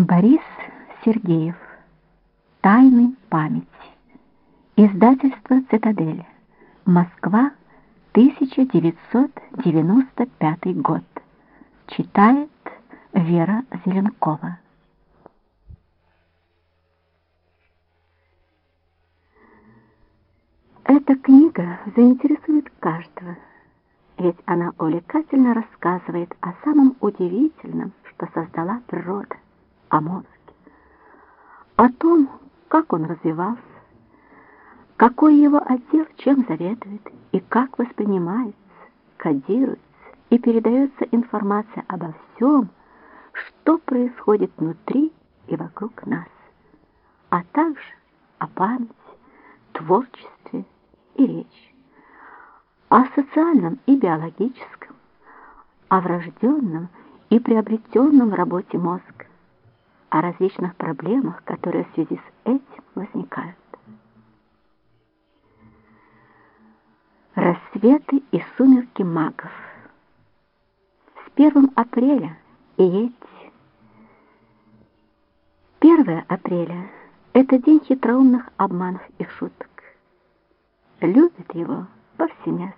Борис Сергеев. Тайны памяти. Издательство «Цитадель». Москва, 1995 год. Читает Вера Зеленкова. Эта книга заинтересует каждого, ведь она увлекательно рассказывает о самом удивительном, что создала природа, о мозге, о том, как он развивался, какой его отдел чем заведует и как воспринимается, кодируется и передается информация обо всем, что происходит внутри и вокруг нас, а также о памяти, творчестве, и речь, о социальном и биологическом, о врожденном и приобретенном в работе мозга, о различных проблемах, которые в связи с этим возникают. Рассветы и сумерки магов. С 1 апреля и эти. 1 апреля – это день хитроумных обманов и шуток любят его повсеместно.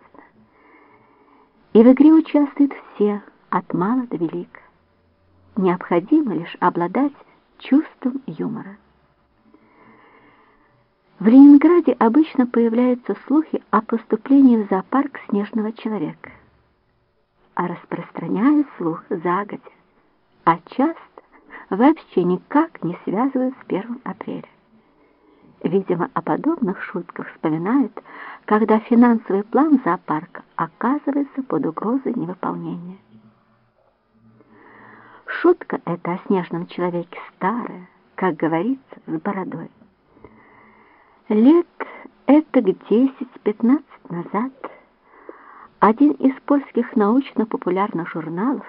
И в игре участвуют все, от мала до велика. Необходимо лишь обладать чувством юмора. В Ленинграде обычно появляются слухи о поступлении в зоопарк снежного человека. А распространяют слух загодя, а часто вообще никак не связывают с 1 апреля. Видимо, о подобных шутках вспоминают, когда финансовый план зоопарка оказывается под угрозой невыполнения. Шутка эта о снежном человеке старая, как говорится, с бородой. Лет это к 10-15 назад один из польских научно-популярных журналов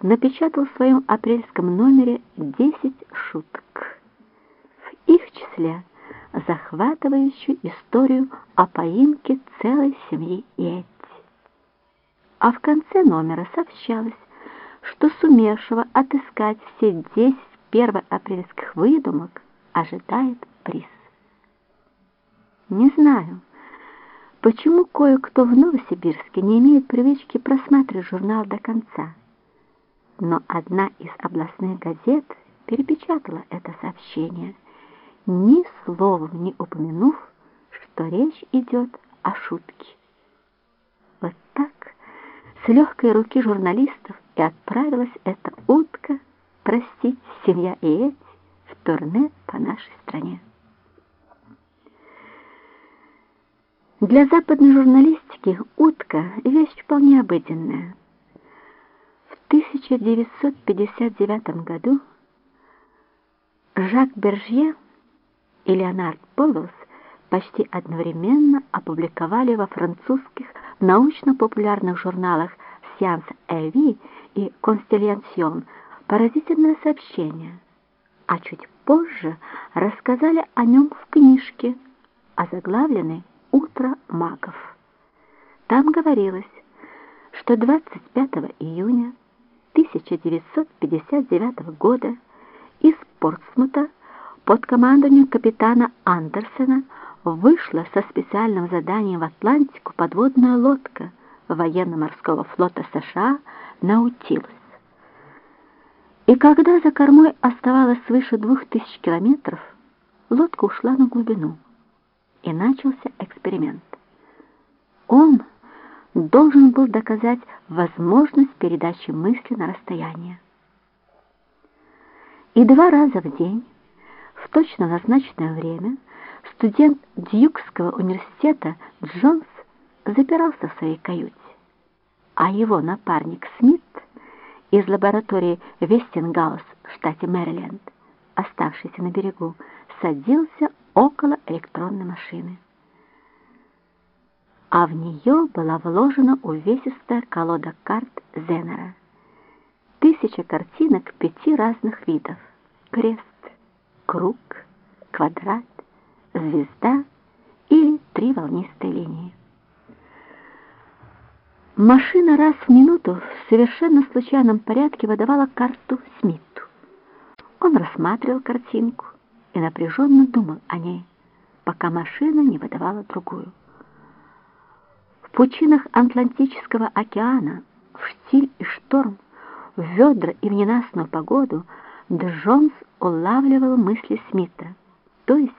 напечатал в своем апрельском номере 10 шуток. В их числе захватывающую историю о поимке целой семьи Йетти. А в конце номера сообщалось, что сумевшего отыскать все 10 первоапрельских выдумок ожидает приз. Не знаю, почему кое-кто в Новосибирске не имеет привычки просматривать журнал до конца, но одна из областных газет перепечатала это сообщение – ни словом не упомянув, что речь идет о шутке. Вот так с легкой руки журналистов и отправилась эта утка простить семья и эти в турне по нашей стране. Для западной журналистики утка — вещь вполне обыденная. В 1959 году Жак Бержье и Леонард Поллс почти одновременно опубликовали во французских научно-популярных журналах «Science et Vie» и «Constellation» поразительное сообщение, а чуть позже рассказали о нем в книжке, озаглавленной «Утро магов». Там говорилось, что 25 июня 1959 года из Портсмута под командованием капитана Андерсена вышла со специальным заданием в Атлантику подводная лодка военно-морского флота США «Наутилус». И когда за кормой оставалось свыше двух тысяч километров, лодка ушла на глубину, и начался эксперимент. Он должен был доказать возможность передачи мысли на расстояние. И два раза в день в точно назначенное время студент Дьюкского университета Джонс запирался в своей каюте, а его напарник Смит из лаборатории Вестингаус в штате Мэриленд, оставшийся на берегу, садился около электронной машины. А в нее была вложена увесистая колода карт Зенера. Тысяча картинок пяти разных видов. Крест, круг, квадрат, звезда или три волнистые линии. Машина раз в минуту в совершенно случайном порядке выдавала карту Смиту. Он рассматривал картинку и напряженно думал о ней, пока машина не выдавала другую. В пучинах Атлантического океана, в штиль и шторм, в ведра и в ненастную погоду Джонс улавливал мысли Смита, то есть,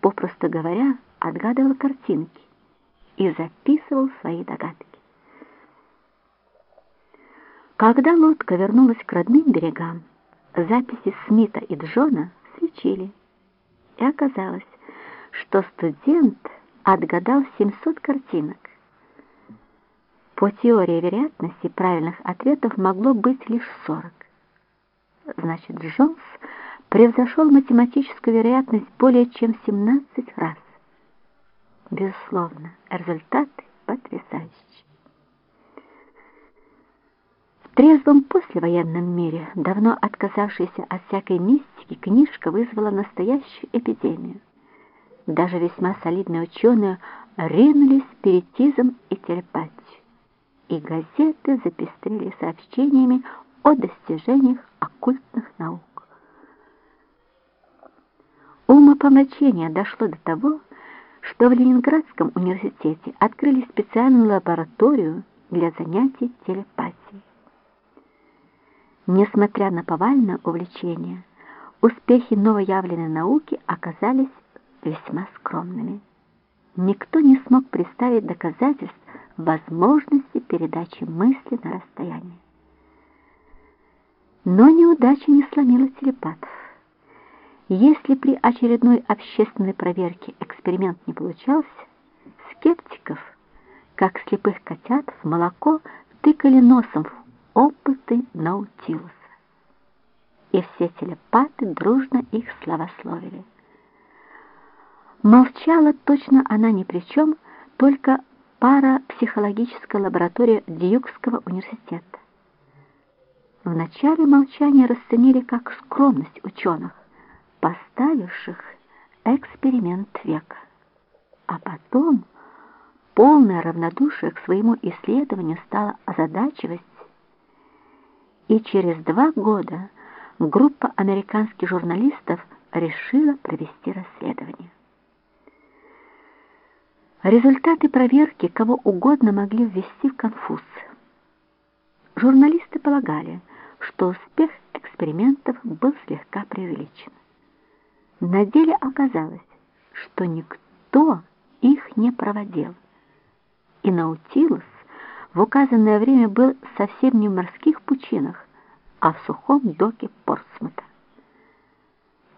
попросту говоря, отгадывал картинки и записывал свои догадки. Когда лодка вернулась к родным берегам, записи Смита и Джона свечили, и оказалось, что студент отгадал 700 картинок. По теории вероятности правильных ответов могло быть лишь 40. Значит, Джонс превзошел математическую вероятность более чем 17 раз. Безусловно, результаты потрясающие. В трезвом послевоенном мире, давно отказавшаяся от всякой мистики, книжка вызвала настоящую эпидемию. Даже весьма солидные ученые ринулись спиритизм и телепатию. И газеты запестрели сообщениями о достижениях оккультных наук. Умопомрачение дошло до того, что в Ленинградском университете открыли специальную лабораторию для занятий телепатией. Несмотря на повальное увлечение, успехи новоявленной науки оказались весьма скромными. Никто не смог представить доказательств возможности передачи мысли на расстояние. Но неудача не сломила телепатов. Если при очередной общественной проверке эксперимент не получался, скептиков, как слепых котят, в молоко тыкали носом в опыты Наутилуса. И все телепаты дружно их славословили. Молчала точно она ни при чем, только парапсихологическая лаборатория Дьюкского университета. Вначале молчание расценили как скромность ученых, поставивших эксперимент века. А потом полное равнодушие к своему исследованию стало озадачивать, и через два года группа американских журналистов решила провести расследование. Результаты проверки кого угодно могли ввести в конфуз. Журналисты полагали, что успех экспериментов был слегка преувеличен. На деле оказалось, что никто их не проводил. И Наутилус в указанное время был совсем не в морских пучинах, а в сухом доке Портсмута.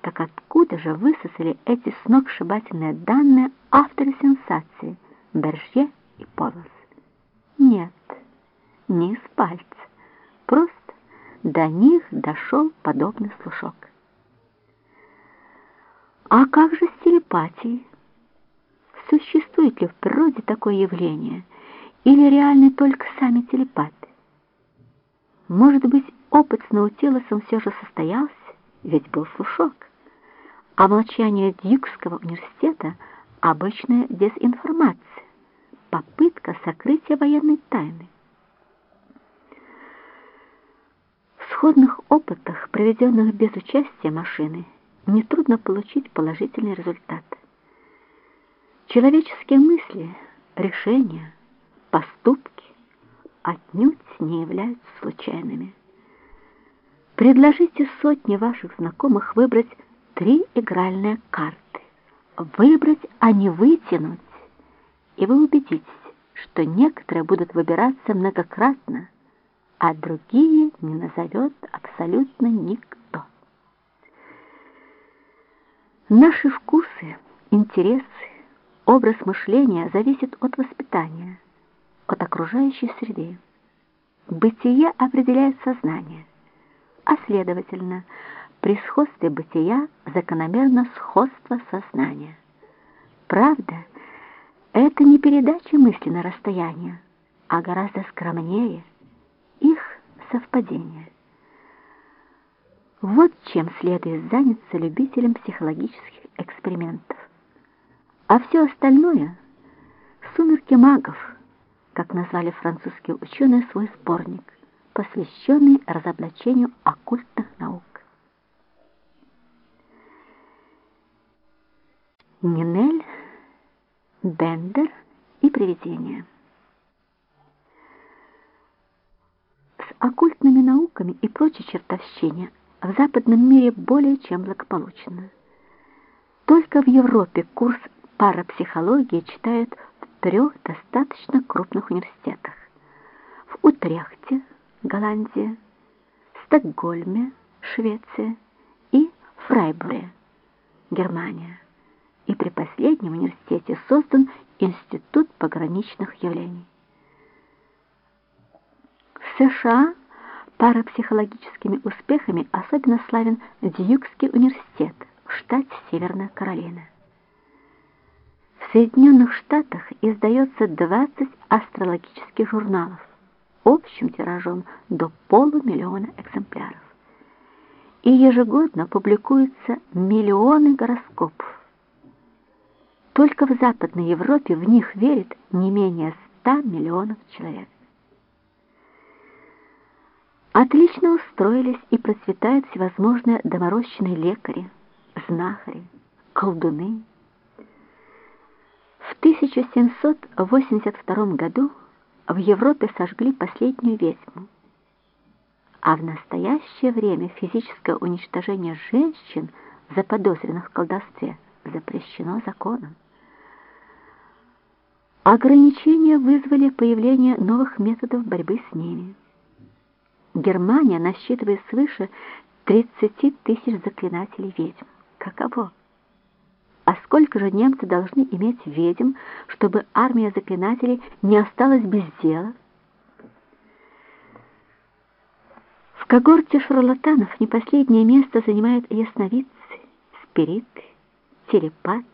Так откуда же высосали эти сногсшибательные данные авторы сенсации Берже и Полос? Нет, не из пальца, просто до них дошел подобный слушок. А как же с телепатией? Существует ли в природе такое явление? Или реальны только сами телепаты? Может быть, опыт с Наутилусом все же состоялся, ведь был слушок. А молчание Дьюкского университета — обычная дезинформация, попытка сокрытия военной тайны. В сходных опытах, проведенных без участия машины, нетрудно получить положительный результат. Человеческие мысли, решения, поступки отнюдь не являются случайными. Предложите сотне ваших знакомых выбрать три игральные карты. Выбрать, а не вытянуть. И вы убедитесь, что некоторые будут выбираться многократно, а другие не назовет абсолютно никто. Наши вкусы, интересы, образ мышления зависят от воспитания, от окружающей среды. Бытие определяет сознание, а следовательно, при сходстве бытия закономерно сходство сознания. Правда, это не передача мысли на расстояние, а гораздо скромнее их совпадение. Вот чем следует заняться любителям психологических экспериментов. А все остальное — сумерки магов, как назвали французские ученые свой сборник, посвященный разоблачению оккультных наук. Нинель, Бендер и привидения. С оккультными науками и прочей чертовщине в западном мире более чем благополучно. Только в Европе курс парапсихологии читают трех достаточно крупных университетах. В Утрехте, Голландия, Стокгольме, Швеция и Фрайбуре, Германия и при последнем университете создан Институт пограничных явлений. В США парапсихологическими успехами особенно славен Дьюкский университет в штате Северная Каролина. В Соединенных Штатах издается 20 астрологических журналов общим тиражом до полумиллиона экземпляров. И ежегодно публикуются миллионы гороскопов. Только в Западной Европе в них верит не менее 100 миллионов человек. Отлично устроились и процветают всевозможные доморощенные лекари, знахари, колдуны. В 1782 году в Европе сожгли последнюю ведьму, а в настоящее время физическое уничтожение женщин, заподозренных в колдовстве, запрещено законом. Ограничения вызвали появление новых методов борьбы с ними. Германия насчитывает свыше 30 тысяч заклинателей ведьм. Каково? Сколько же немцы должны иметь ведьм, чтобы армия заклинателей не осталась без дела? В когорте шарлатанов не последнее место занимают ясновидцы, спириты, телепаты,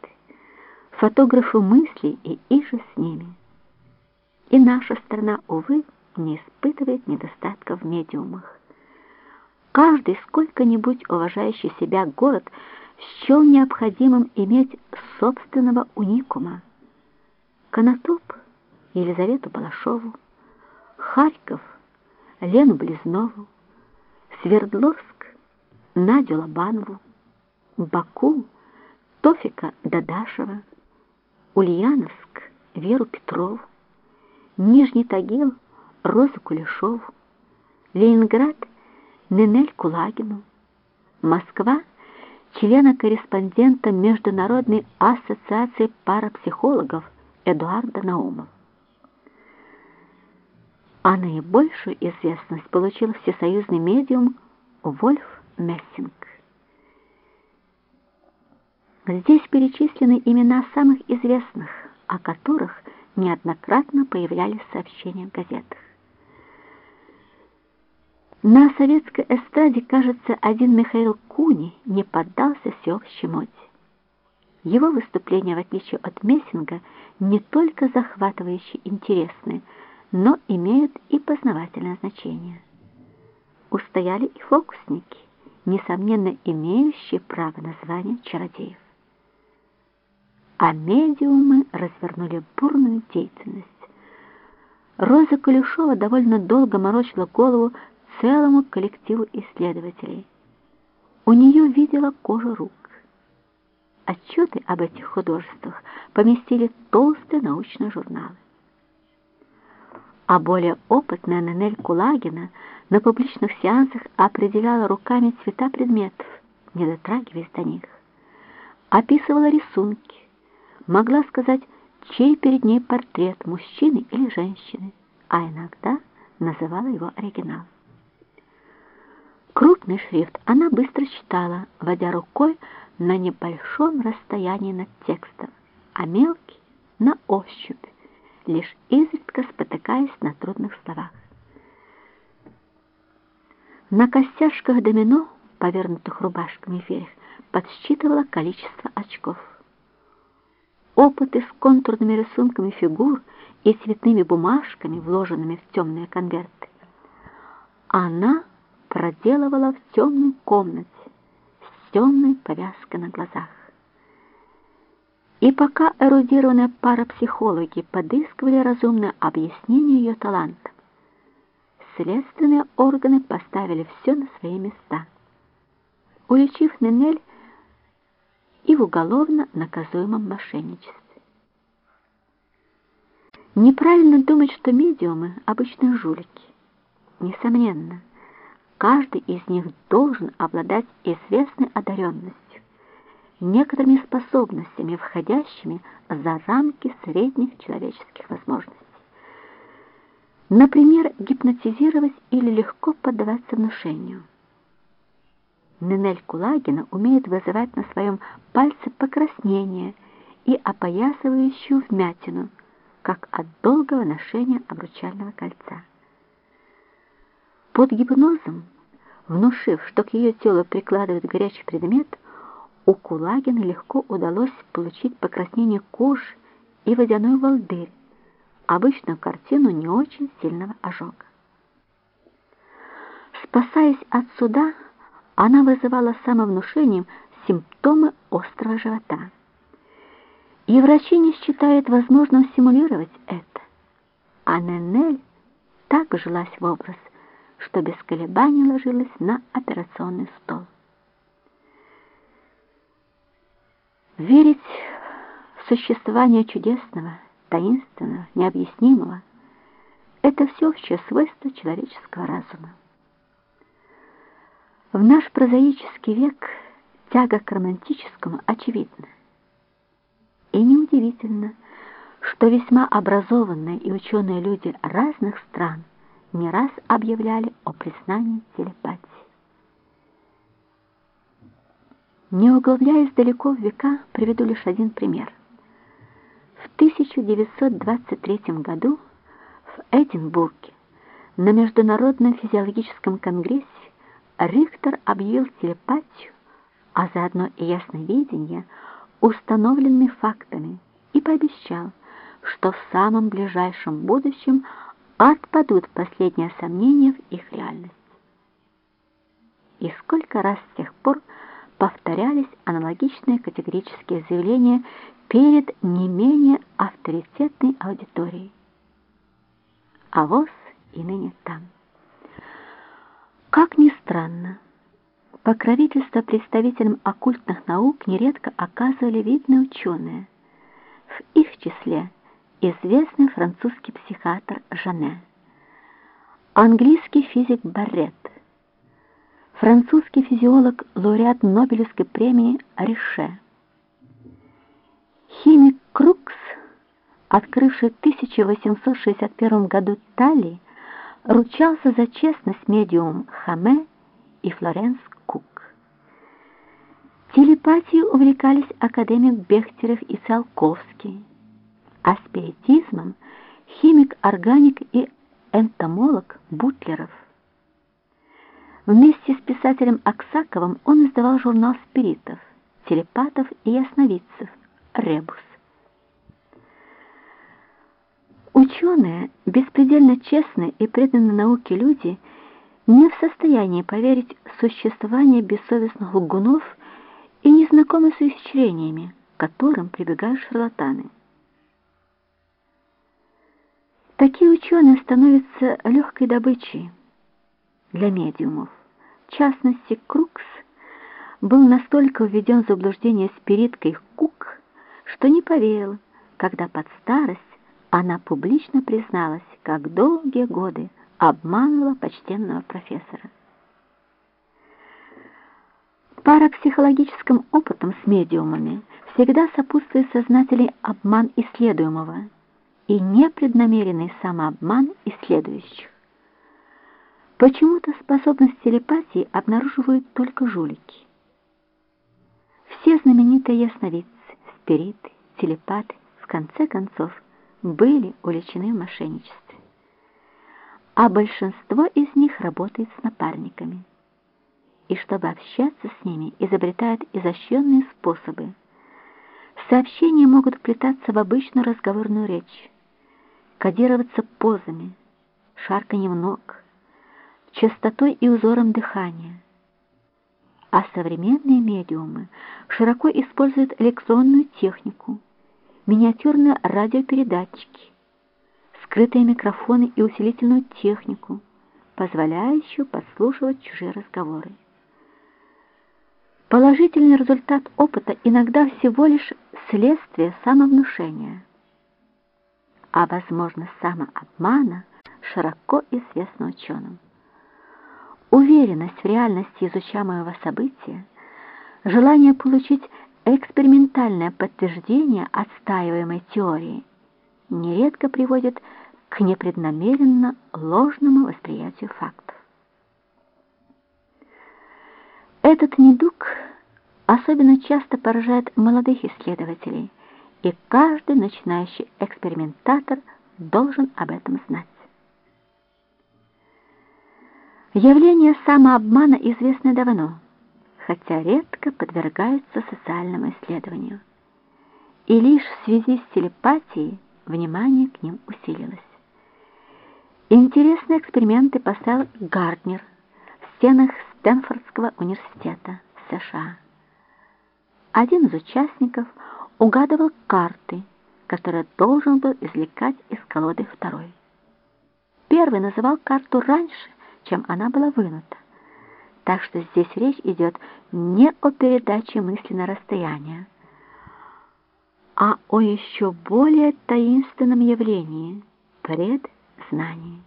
фотографы мыслей и иже с ними. И наша страна, увы, не испытывает недостатков в медиумах. Каждый сколько-нибудь уважающий себя город счел необходимым иметь собственного уникума. Конотоп Елизавету Балашову, Харьков Лену Близнову, Свердловск Надю Лобанову, Баку Тофика Дадашева, Ульяновск Веру Петрову, Нижний Тагил Розу Кулешову, Ленинград Нинель Кулагину, Москва члена-корреспондента Международной ассоциации парапсихологов Эдуарда Наумов. А наибольшую известность получил всесоюзный медиум Вольф Мессинг. Здесь перечислены имена самых известных, о которых неоднократно появлялись сообщения в газетах. На советской эстраде, кажется, один Михаил Куни не поддался всеобщей. Его выступления, в отличие от Мессинга, не только захватывающие интересны, но имеют и познавательное значение. Устояли и фокусники, несомненно имеющие право на звание чародеев а медиумы развернули бурную деятельность. Роза Кулешова довольно долго морочила голову целому коллективу исследователей. У нее видела кожа рук. Отчеты об этих художествах поместили толстые научные журналы. А более опытная Нанель Кулагина на публичных сеансах определяла руками цвета предметов, не дотрагиваясь до них. Описывала рисунки, могла сказать, чей перед ней портрет, мужчины или женщины, а иногда называла его оригинал. Крупный шрифт она быстро читала, водя рукой на небольшом расстоянии над текстом, а мелкий — на ощупь, лишь изредка спотыкаясь на трудных словах. На костяшках домино, повернутых рубашками вверх, подсчитывала количество очков опыты с контурными рисунками фигур и цветными бумажками, вложенными в темные конверты. Она проделывала в темной комнате с темной повязкой на глазах. И пока эрудированные парапсихологи подыскивали разумное объяснение ее таланта, следственные органы поставили все на свои места. Уличив Нинель и в уголовно наказуемом мошенничестве. Неправильно думать, что медиумы – обычные жулики. Несомненно, каждый из них должен обладать известной одаренностью, некоторыми способностями, входящими за рамки средних человеческих возможностей. Например, гипнотизировать или легко поддаваться внушению. Нинель Кулагина умеет вызывать на своем пальце покраснение и опоясывающую вмятину, как от долгого ношения обручального кольца. Под гипнозом, внушив, что к ее телу прикладывают горячий предмет, у Кулагина легко удалось получить покраснение кожи и водяной волдырь, обычную картину не очень сильного ожога. Спасаясь от суда, она вызывала самовнушением симптомы острого живота. И врачи не считают возможным симулировать это. А Ненель так вжилась в образ, что без колебаний ложилась на операционный стол. Верить в существование чудесного, таинственного, необъяснимого — это всеобщее свойство человеческого разума. В наш прозаический век тяга к романтическому очевидна. И неудивительно, что весьма образованные и ученые люди разных стран не раз объявляли о признании телепатии. Не углубляясь далеко в века, приведу лишь один пример. В 1923 году в Эдинбурге на Международном физиологическом конгрессе Рихтер объявил телепатию, а заодно и ясновидение, установленными фактами, и пообещал, что в самом ближайшем будущем отпадут последние сомнения в их реальности. И сколько раз с тех пор повторялись аналогичные категорические заявления перед не менее авторитетной аудиторией. А ВОЗ и ныне там. Как ни странно, покровительство представителям оккультных наук нередко оказывали видные ученые, в их числе известный французский психиатр Жане, английский физик Барретт, французский физиолог, лауреат Нобелевской премии Рише, химик Крукс, открывший в 1861 году Талли, ручался за честность медиум Хаме и Флоренс Кук. Телепатией увлекались академик Бехтерев и Циолковский, а спиритизмом химик-органик и энтомолог Бутлеров. Вместе с писателем Аксаковым он издавал журнал спиритов, телепатов и ясновидцев «Ребус». Ученые, беспредельно честные и преданные науке люди, не в состоянии поверить в существование бессовестных лгунов и незнакомы с исчислениями, к которым прибегают шарлатаны. Такие ученые становятся легкой добычей для медиумов. В частности, Крукс был настолько введен в заблуждение спириткой Кук, что не поверил, когда под старость она публично призналась, как долгие годы обманывала почтенного профессора. Парапсихологическим опытом с медиумами всегда сопутствует сознательный обман исследуемого и непреднамеренный самообман исследующих. Почему-то способность телепатии обнаруживают только жулики. Все знаменитые ясновидцы, спириты, телепаты, в конце концов, были увлечены в мошенничестве. А большинство из них работает с напарниками. И чтобы общаться с ними, изобретают изощренные способы. Сообщения могут вплетаться в обычную разговорную речь, кодироваться позами, шарканьем ног, частотой и узором дыхания. А современные медиумы широко используют электронную технику, миниатюрные радиопередатчики, скрытые микрофоны и усилительную технику, позволяющую подслушивать чужие разговоры. Положительный результат опыта иногда всего лишь следствие самовнушения, а, возможно, самообмана широко известна ученым. Уверенность в реальности изучаемого события, желание получить экспериментальное подтверждение отстаиваемой теории нередко приводит к непреднамеренно ложному восприятию фактов. Этот недуг особенно часто поражает молодых исследователей, и каждый начинающий экспериментатор должен об этом знать. Явление самообмана известно давно, хотя редко подвергается социальному исследованию. И лишь в связи с телепатией внимание к ним усилилось. Интересные эксперименты поставил Гарднер в стенах Стэнфордского университета США. Один из участников угадывал карты, которые должен был извлекать из колоды второй. Первый называл карту раньше, чем она была вынута. Так что здесь речь идет не о передаче мысли на расстояние, а о еще более таинственном явлении – предзнании.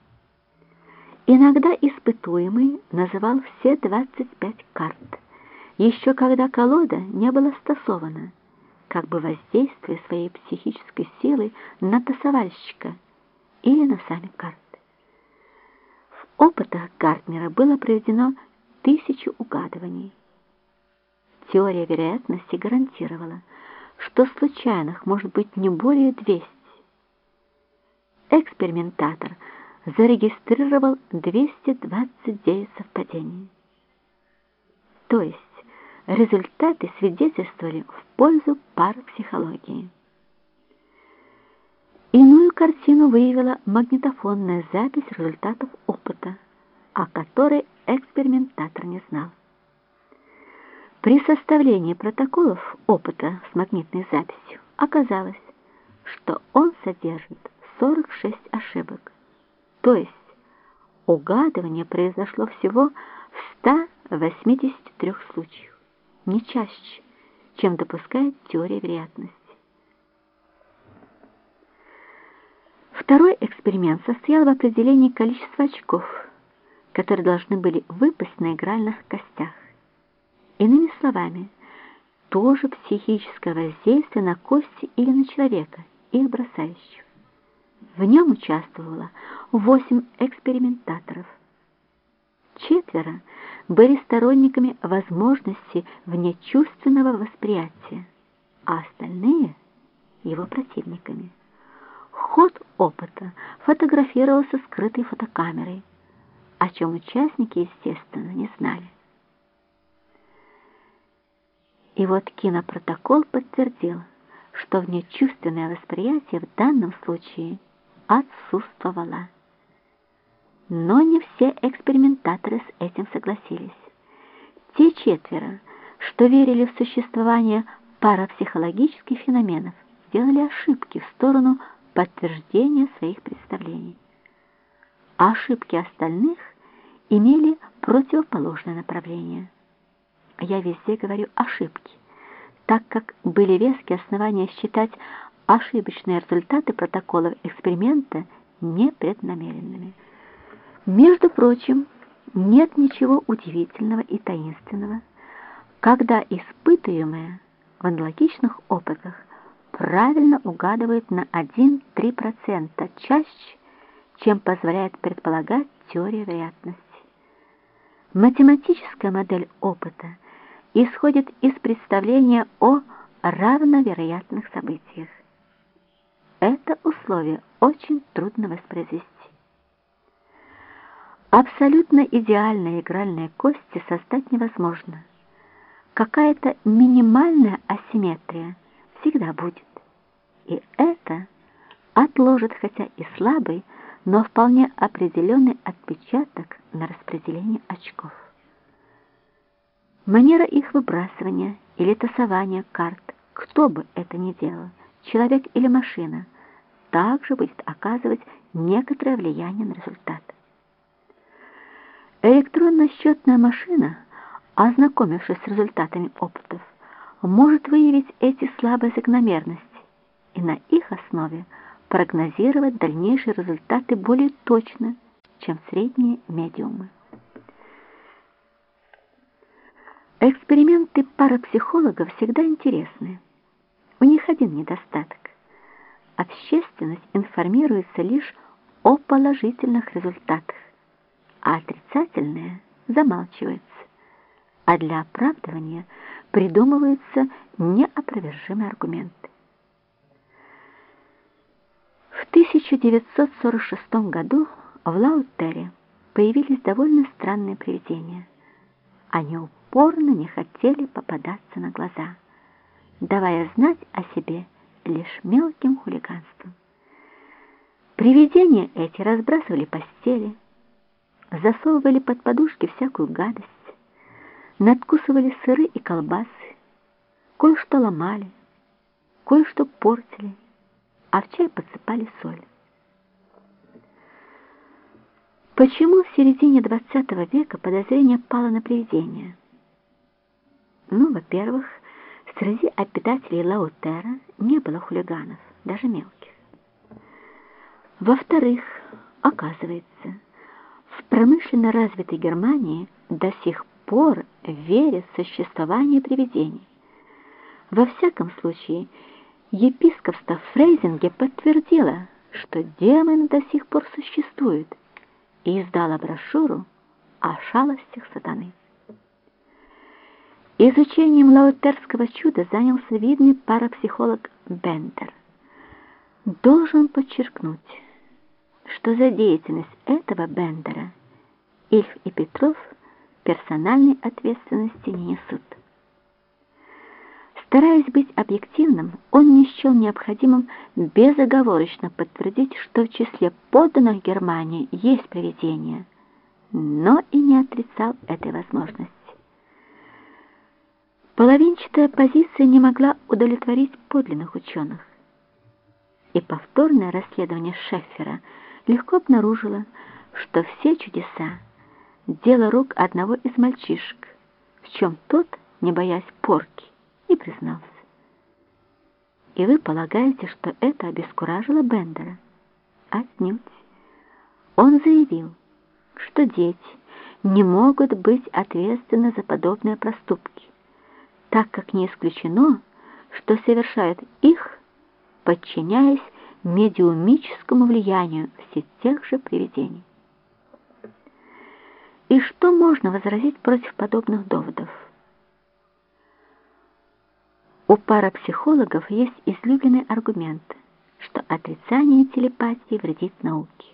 Иногда испытуемый называл все 25 карт, еще когда колода не была стасована, как бы воздействуя своей психической силой на тасовальщика или на сами карты. В опытах Гартнера было проведено тысячу угадываний. Теория вероятности гарантировала, что случайных может быть не более 200. Экспериментатор – зарегистрировал 229 совпадений. То есть результаты свидетельствовали в пользу парапсихологии. Иную картину выявила магнитофонная запись результатов опыта, о которой экспериментатор не знал. При составлении протоколов опыта с магнитной записью оказалось, что он содержит 46 ошибок. То есть угадывание произошло всего в 183 случаях, не чаще, чем допускает теория вероятности. Второй эксперимент состоял в определении количества очков, которые должны были выпасть на игральных костях. Иными словами, тоже психическое воздействие на кости или на человека, их бросающих. В нем участвовало восемь экспериментаторов. Четверо были сторонниками возможности внечувственного восприятия, а остальные — его противниками. Ход опыта фотографировался скрытой фотокамерой, о чем участники, естественно, не знали. И вот кинопротокол подтвердил, что внечувственное восприятие в данном случае — отсутствовала. Но не все экспериментаторы с этим согласились. Те четверо, что верили в существование парапсихологических феноменов, сделали ошибки в сторону подтверждения своих представлений. А ошибки остальных имели противоположное направление. Я везде говорю «ошибки», так как были веские основания считать ошибочные результаты протоколов эксперимента непреднамеренными. Между прочим, нет ничего удивительного и таинственного, когда испытуемые в аналогичных опытах правильно угадывают на 1-3% чаще, чем позволяет предполагать теория вероятности. Математическая модель опыта исходит из представления о равновероятных событиях. Это условие очень трудно воспроизвести. Абсолютно идеальные игральные кости создать невозможно. Какая-то минимальная асимметрия всегда будет. И это отложит хотя и слабый, но вполне определенный отпечаток на распределение очков. Манера их выбрасывания или тасования карт, кто бы это ни делал, человек или машина, также будет оказывать некоторое влияние на результат. Электронно-счетная машина ознакомившись с результатами опытов, может выявить эти слабые закономерности и на их основе прогнозировать дальнейшие результаты более точно, чем средние медиумы. Эксперименты парапсихологов всегда интересны. У них один недостаток. Общественность информируется лишь о положительных результатах, а отрицательные замалчивается, а для оправдывания придумываются неопровержимые аргументы. В 1946 году в Лаутере появились довольно странные привидения. Они упорно не хотели попадаться на глаза, давая знать о себе лишь мелким хулиганством. Привидения эти разбрасывали постели, засовывали под подушки всякую гадость, надкусывали сыры и колбасы, кое-что ломали, кое-что портили, а в чай подсыпали соль. Почему в середине XX века подозрение пало на? Ну, во-первых, среди обитателей Лаутера не было хулиганов, даже мелких. Во-вторых, оказывается, в промышленно развитой Германии до сих пор верят в существование привидений. Во всяком случае, епископство Фрейзинге подтвердило, что демоны до сих пор существуют, и издало брошюру о шалостях сатаны. Изучением лаутерского чуда занялся видный парапсихолог Бендер. Должен подчеркнуть, что за деятельность этого Бендера Ильф и Петров персональной ответственности не несут. Стараясь быть объективным, он не счел необходимым безоговорочно подтвердить, что в числе подданных Германии есть привидения, но и не отрицал этой возможности. Половинчатая позиция не могла удовлетворить подлинных ученых. И повторное расследование Шеффера легко обнаружило, что все чудеса — дело рук одного из мальчишек, в чем тот, не боясь порки, и признался. И вы полагаете, что это обескуражило Бендера? Отнюдь. Он заявил, что дети не могут быть ответственны за подобные проступки так как не исключено, что совершают их, подчиняясь медиумическому влиянию все тех же привидений. И что можно возразить против подобных доводов? У парапсихологов есть излюбленный аргумент, что отрицание телепатии вредит науке.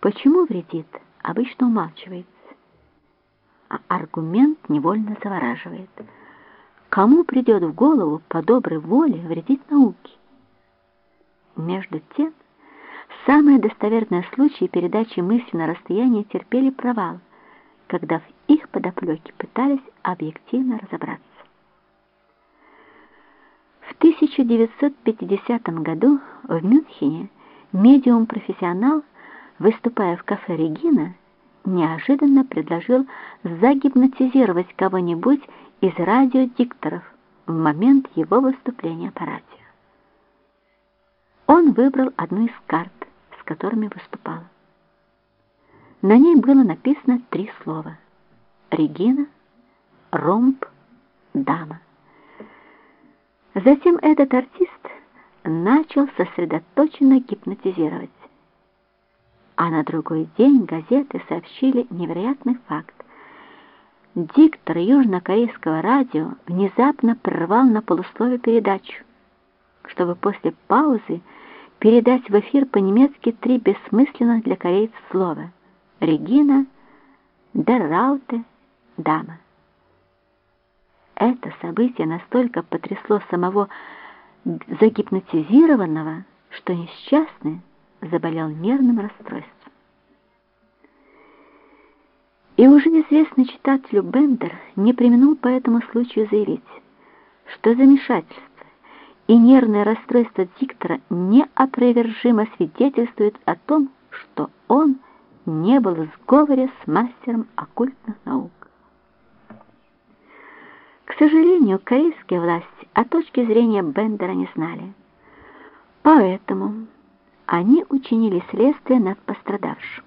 Почему вредит, обычно умалчивается, а аргумент невольно завораживает – Кому придет в голову по доброй воле вредить науке? Между тем, самые достоверные случаи передачи мысли на расстояние терпели провал, когда в их подоплеке пытались объективно разобраться. В 1950 году в Мюнхене медиум-профессионал, выступая в кафе «Регина», неожиданно предложил загипнотизировать кого-нибудь из радиодикторов в момент его выступления по радио. Он выбрал одну из карт, с которыми выступал. На ней было написано три слова «Регина», «Ромб», «Дама». Затем этот артист начал сосредоточенно гипнотизировать. А на другой день газеты сообщили невероятный факт. Диктор южнокорейского радио внезапно прервал на полусловие передачу, чтобы после паузы передать в эфир по-немецки три бессмысленных для корейцев слова «Регина», «Деррауте», «Дама». Это событие настолько потрясло самого загипнотизированного, что несчастный заболел нервным расстройством. И уже известный читателю Бендер не применил по этому случаю заявить, что замешательство и нервное расстройство диктора неопровержимо свидетельствует о том, что он не был в сговоре с мастером оккультных наук. К сожалению, корейские власти о точке зрения Бендера не знали. Поэтому они учинили следствие над пострадавшим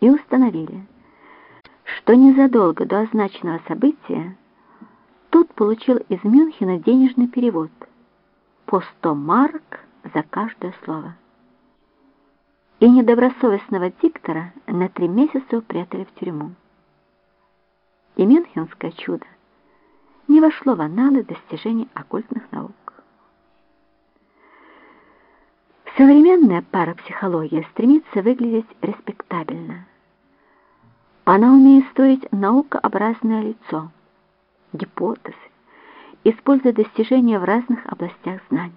и установили, что незадолго до означенного события тот получил из Мюнхена денежный перевод по 100 марок за каждое слово. И недобросовестного диктора на три месяца упрятали в тюрьму. И Мюнхенское чудо не вошло в аналы достижений оккультных наук. Современная парапсихология стремится выглядеть респектабельно. Она умеет строить наукообразное лицо, гипотезы, используя достижения в разных областях знаний.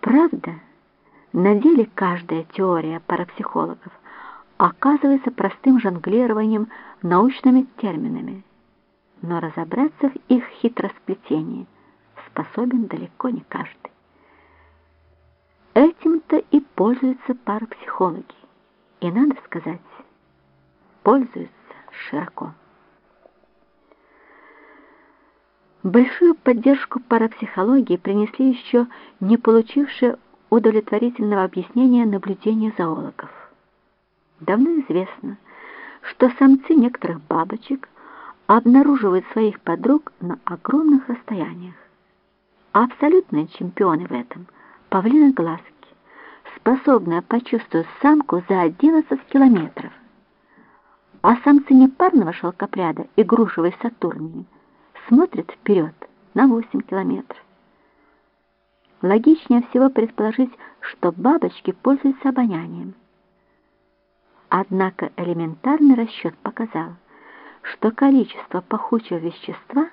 Правда, на деле каждая теория парапсихологов оказывается простым жонглированием научными терминами, но разобраться в их хитросплетении способен далеко не каждый. Этим-то и пользуются парапсихологи, и, надо сказать, пользуются широко. Большую поддержку парапсихологии принесли еще не получившие удовлетворительного объяснения наблюдения зоологов. Давно известно, что самцы некоторых бабочек обнаруживают своих подруг на огромных расстояниях. абсолютные чемпионы в этом – павлины-глазки, способные почувствовать самку за 11 километров. А самцы непарного шелкопряда и грушевой сатурнии смотрят вперед на 8 километров. Логичнее всего предположить, что бабочки пользуются обонянием. Однако элементарный расчет показал, что количество пахучего вещества,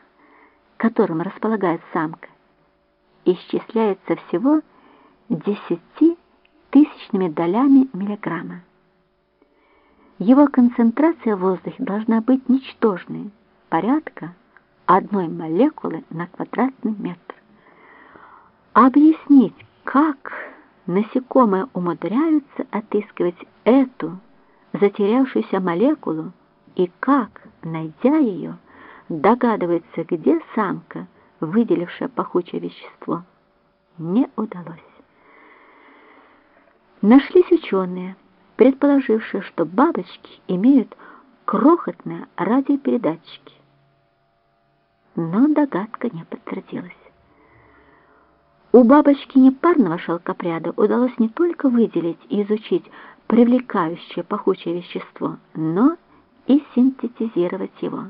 которым располагает самка, исчисляется всего 10 тысячными долями миллиграмма. Его концентрация в воздухе должна быть ничтожной, порядка одной молекулы на квадратный метр. Объяснить, как насекомые умудряются отыскивать эту затерявшуюся молекулу и как, найдя ее, догадывается, где самка, выделившая пахучее вещество, не удалось. Нашлись ученые, предположившие, что бабочки имеют крохотные радиопередатчики. Но догадка не подтвердилась. У бабочки непарного шелкопряда удалось не только выделить и изучить привлекающее пахучее вещество, но и синтетизировать его.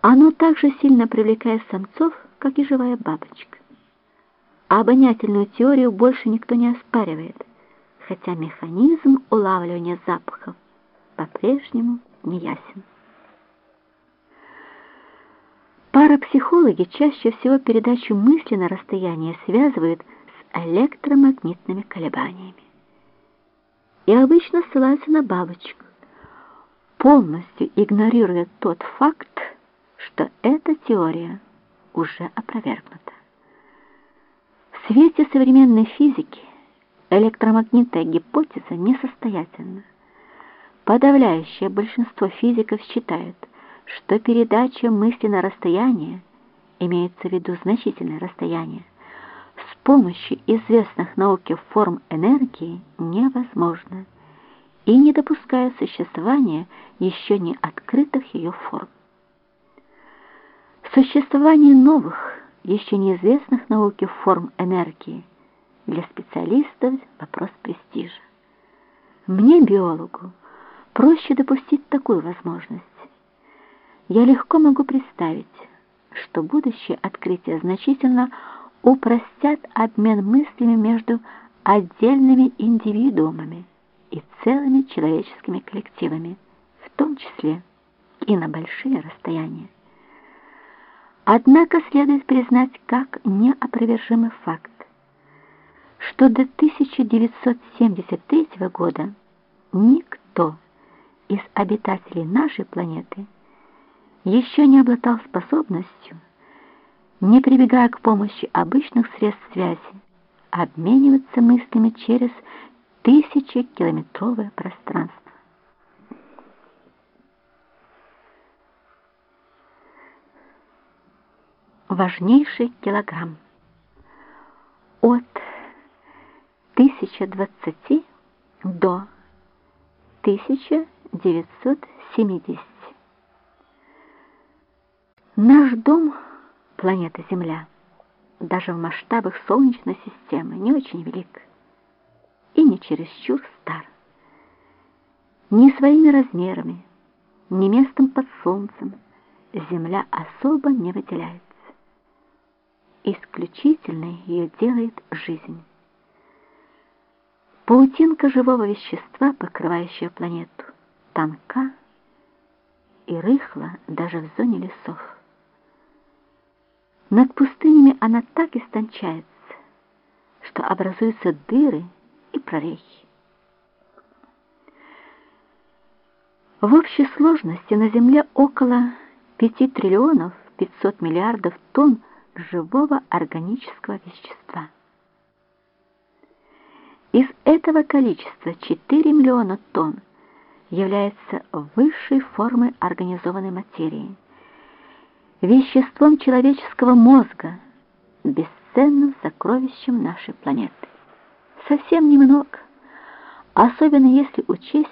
Оно также сильно привлекает самцов, как и живая бабочка. А обонятельную теорию больше никто не оспаривает, хотя механизм улавливания запахов по-прежнему не Парапсихологи чаще всего передачу мысли на расстояние связывают электромагнитными колебаниями. И обычно ссылаются на бабочку, полностью игнорируя тот факт, что эта теория уже опровергнута. В свете современной физики электромагнитная гипотеза несостоятельна. Подавляющее большинство физиков считают, что передача мысли на расстояние, имеется в виду значительное расстояние, с помощью известных науке форм энергии невозможно и не допуская существования еще не открытых ее форм. Существование новых, еще неизвестных науке форм энергии для специалистов вопрос престижа. Мне, биологу, проще допустить такую возможность. Я легко могу представить, что будущее открытие значительно упростят обмен мыслями между отдельными индивидуумами и целыми человеческими коллективами, в том числе и на большие расстояния. Однако следует признать как неопровержимый факт, что до 1973 года никто из обитателей нашей планеты еще не обладал способностью не прибегая к помощи обычных средств связи, обмениваться мыслями через тысячекилометровое пространство. важнейший килограмм. От 1020 до 1970. Наш дом — планета Земля, даже в масштабах Солнечной системы не очень велик и не чересчур стар. Ни своими размерами, ни местом под солнцем Земля особо не выделяется. Исключительной ее делает жизнь. Паутинка живого вещества, покрывающая планету, тонка и рыхла даже в зоне лесов. Над пустынями она так истончается, что образуются дыры и прорехи. В общей сложности на Земле около 5 триллионов 500 миллиардов тонн живого органического вещества. Из этого количества 4 миллиона тонн является высшей формой организованной материи, веществом человеческого мозга, бесценным сокровищем нашей планеты. Совсем немного, особенно если учесть,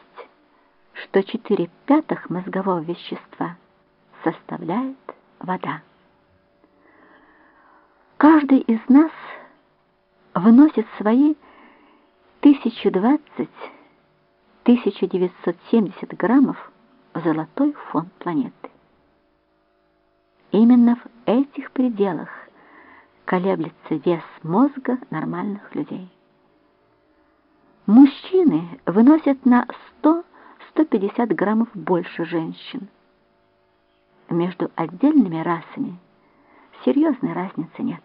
что 4 пятых мозгового вещества составляет вода. Каждый из нас выносит свои 1020-1970 граммов в золотой фонд планеты. Именно в этих пределах колеблется вес мозга нормальных людей. Мужчины выносят на 100-150 граммов больше женщин. Между отдельными расами серьезной разницы нет.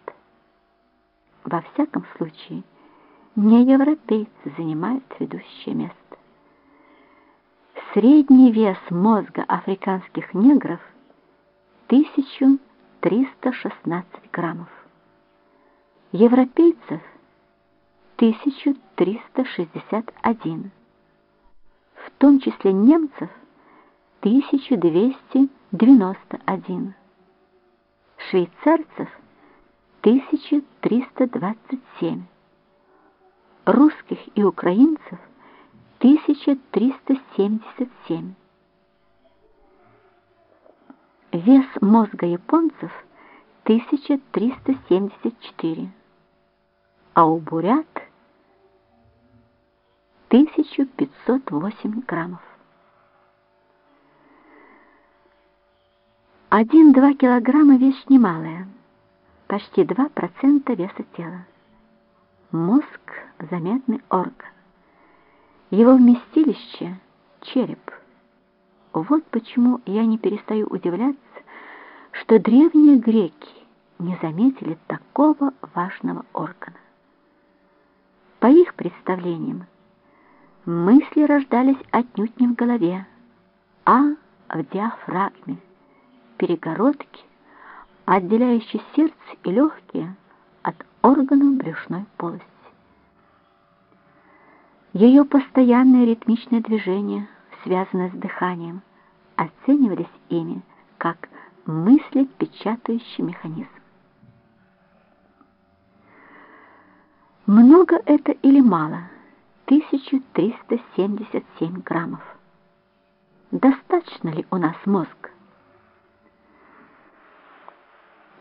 Во всяком случае, не европейцы занимают ведущее место. Средний вес мозга африканских негров 1316 граммов. Европейцев 1361. В том числе немцев 1291 швейцарцев 1327, русских и украинцев 1377. Вес мозга японцев 1374, а у бурят 1508 граммов. 1-2 килограмма вещь немалая, почти 2% веса тела. Мозг – заметный орган. Его вместилище – череп. Вот почему я не перестаю удивляться, что древние греки не заметили такого важного органа. По их представлениям, мысли рождались отнюдь не в голове, а в диафрагме перегородки, отделяющей сердце и легкие от органов брюшной полости. Ее постоянное ритмичное движение, связанное с дыханием, оценивались ими как мыслепечатающий механизм. Много это или мало? 1377 граммов. Достаточно ли у нас мозг?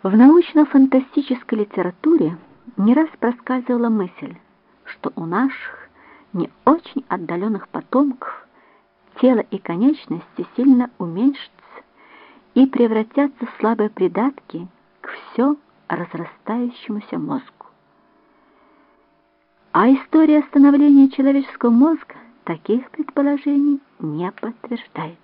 В научно-фантастической литературе не раз проскальзывала мысль, что у наших не очень отдаленных потомков тело и конечности сильно уменьшатся и превратятся в слабые придатки к все разрастающемуся мозгу. А история становления человеческого мозга таких предположений не подтверждает.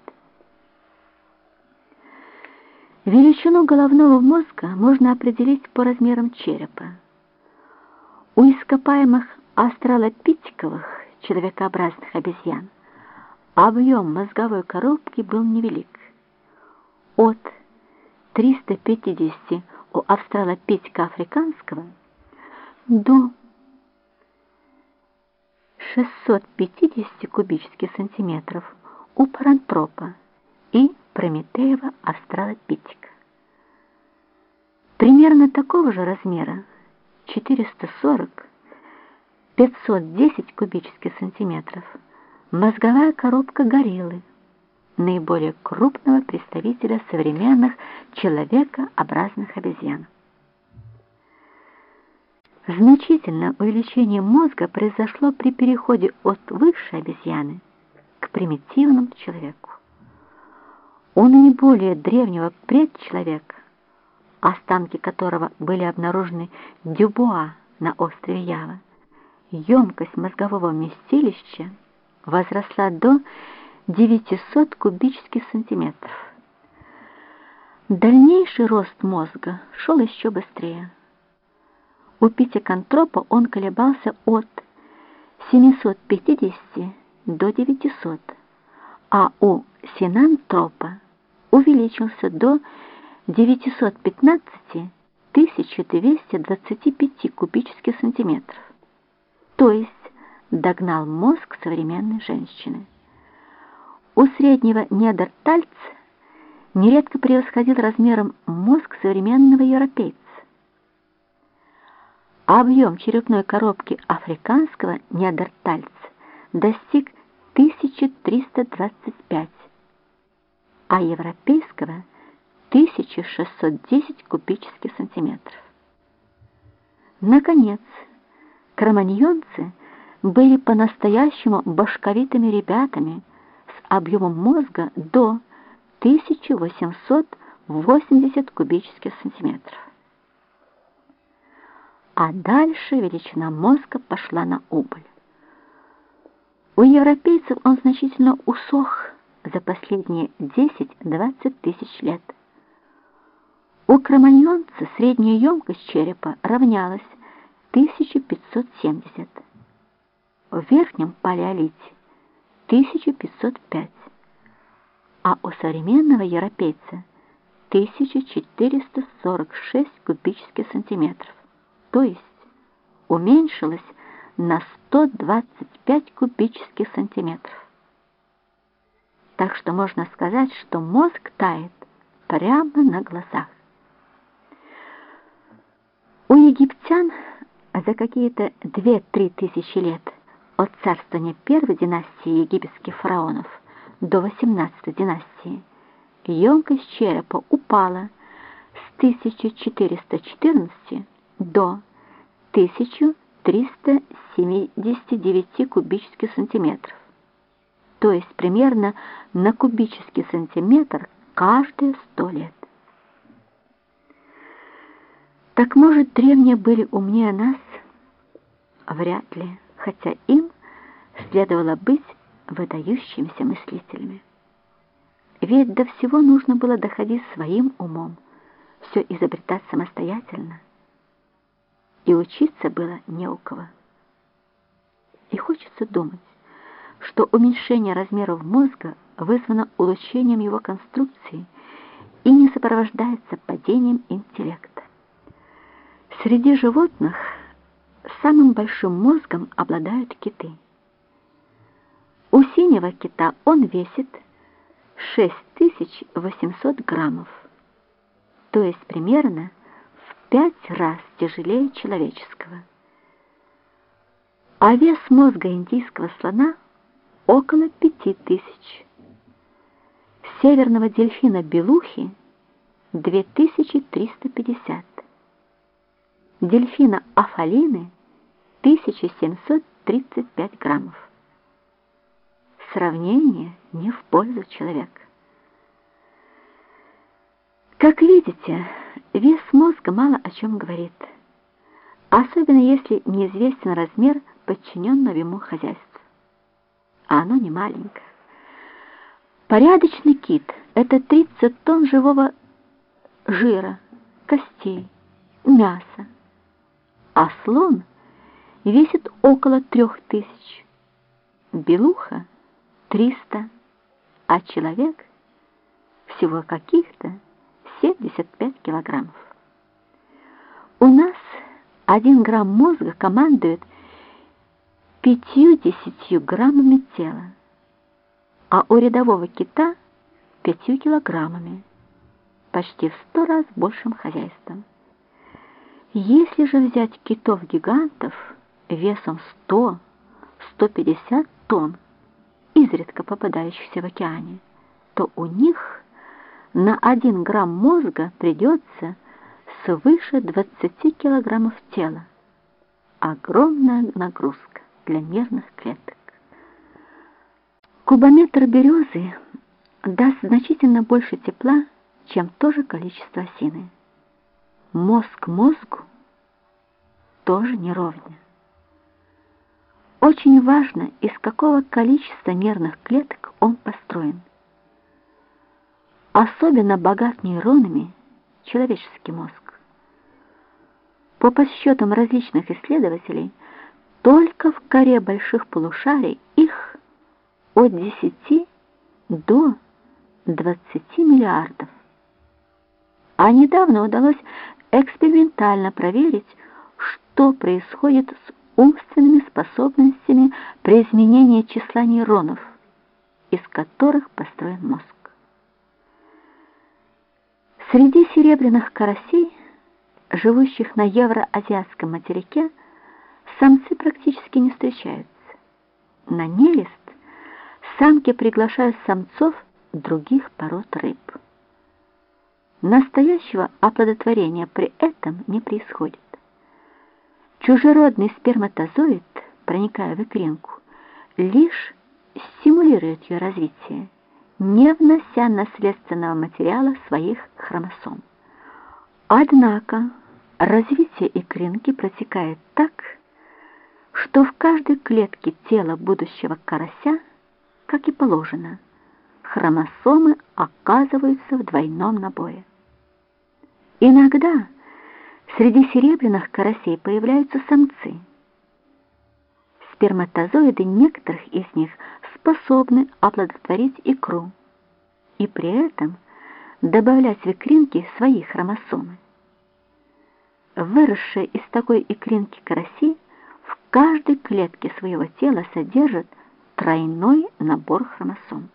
Величину головного мозга можно определить по размерам черепа. У ископаемых астралопитиковых человекообразных обезьян объем мозговой коробки был невелик. От 350 у австралопитика африканского до 650 кубических сантиметров у парантропа и Прометеева австралопитека. Примерно такого же размера, 440-510 кубических сантиметров, мозговая коробка гориллы, наиболее крупного представителя современных человекообразных обезьян. Значительное увеличение мозга произошло при переходе от высшей обезьяны к примитивному человеку. У наиболее древнего предчеловека, останки которого были обнаружены Дюбуа на острове Ява, емкость мозгового вместилища возросла до 900 кубических сантиметров. Дальнейший рост мозга шел еще быстрее. У пятиконтропа он колебался от 750 до 900, а у синантропа увеличился до 915 1225 кубических сантиметров, то есть догнал мозг современной женщины. У среднего неандертальца нередко превосходил размером мозг современного европейца. Объем черепной коробки африканского неандертальца достиг 1325, а европейского 1610 кубических сантиметров. Наконец, кроманьонцы были по-настоящему башковитыми ребятами с объемом мозга до 1880 кубических сантиметров. А дальше величина мозга пошла на убыль. У европейцев он значительно усох за последние 10-20 тысяч лет. У кроманьонца средняя емкость черепа равнялась 1570. В верхнем палеолите 1505, а у современного европейца 1446 кубических сантиметров, то есть уменьшилось на 125 кубических сантиметров. Так что можно сказать, что мозг тает прямо на глазах. У египтян за какие-то 2-3 тысячи лет от царствования первой династии египетских фараонов до 18 династии емкость черепа упала с 1414 до 1000 379 кубических сантиметров, то есть примерно на кубический сантиметр каждые сто лет. Так может, древние были умнее нас? Вряд ли, хотя им следовало быть выдающимися мыслителями. Ведь до всего нужно было доходить своим умом, все изобретать самостоятельно и учиться было не у кого. И хочется думать, что уменьшение размеров мозга вызвано улучшением его конструкции и не сопровождается падением интеллекта. Среди животных самым большим мозгом обладают киты. У синего кита он весит 6800 граммов, то есть примерно пять раз тяжелее человеческого. А вес мозга индийского слона около пяти тысяч. Северного дельфина белухи 2350. Дельфина афалины 1735 граммов. Сравнение не в пользу человека. Как видите, вес мозга мало о чем говорит, особенно если неизвестен размер подчиненного ему хозяйства. А оно не маленькое. Порядочный кит – это 30 тонн живого жира, костей, мяса, а слон весит около трех тысяч, белуха – 300, а человек всего каких-то 75 килограммов. У нас один грамм мозга командует 50 граммами тела, а у рядового кита 5 килограммами, почти в сто раз большим хозяйством. Если же взять китов-гигантов весом 100-150 тонн, изредка попадающихся в океане, то у них на 1 грамм мозга придется свыше 20 килограммов тела. Огромная нагрузка для нервных клеток. Кубометр березы даст значительно больше тепла, чем то же количество осины. Мозг мозгу тоже не ровня. Очень важно, из какого количества нервных клеток он построен. Особенно богат нейронами человеческий мозг. По подсчетам различных исследователей, только в коре больших полушарий их от 10 до 20 миллиардов. А недавно удалось экспериментально проверить, что происходит с умственными способностями при изменении числа нейронов, из которых построен мозг. Среди серебряных карасей, живущих на евроазиатском материке, самцы практически не встречаются. На нерест самки приглашают самцов других пород рыб. Настоящего оплодотворения при этом не происходит. Чужеродный сперматозоид, проникая в икринку, лишь стимулирует ее развитие, не внося наследственного материала своих хромосом. Однако развитие икринки протекает так, что в каждой клетке тела будущего карася, как и положено, хромосомы оказываются в двойном наборе. Иногда среди серебряных карасей появляются самцы. Сперматозоиды некоторых из них способны оплодотворить икру и при этом добавлять в икринки свои хромосомы. Выросшие из такой икринки караси в каждой клетке своего тела содержат тройной набор хромосом.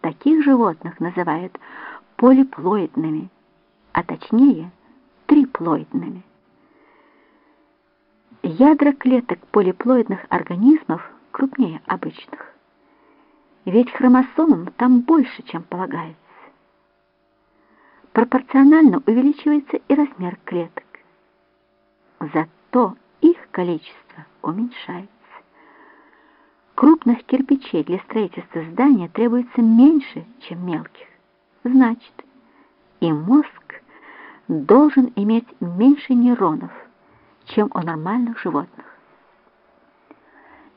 Таких животных называют полиплоидными а точнее триплоидными. Ядра клеток полиплоидных организмов крупнее обычных, ведь хромосомам там больше, чем полагается. Пропорционально увеличивается и размер клеток, зато их количество уменьшается. Крупных кирпичей для строительства здания требуется меньше, чем мелких. Значит, и мозг должен иметь меньше нейронов, чем у нормальных животных.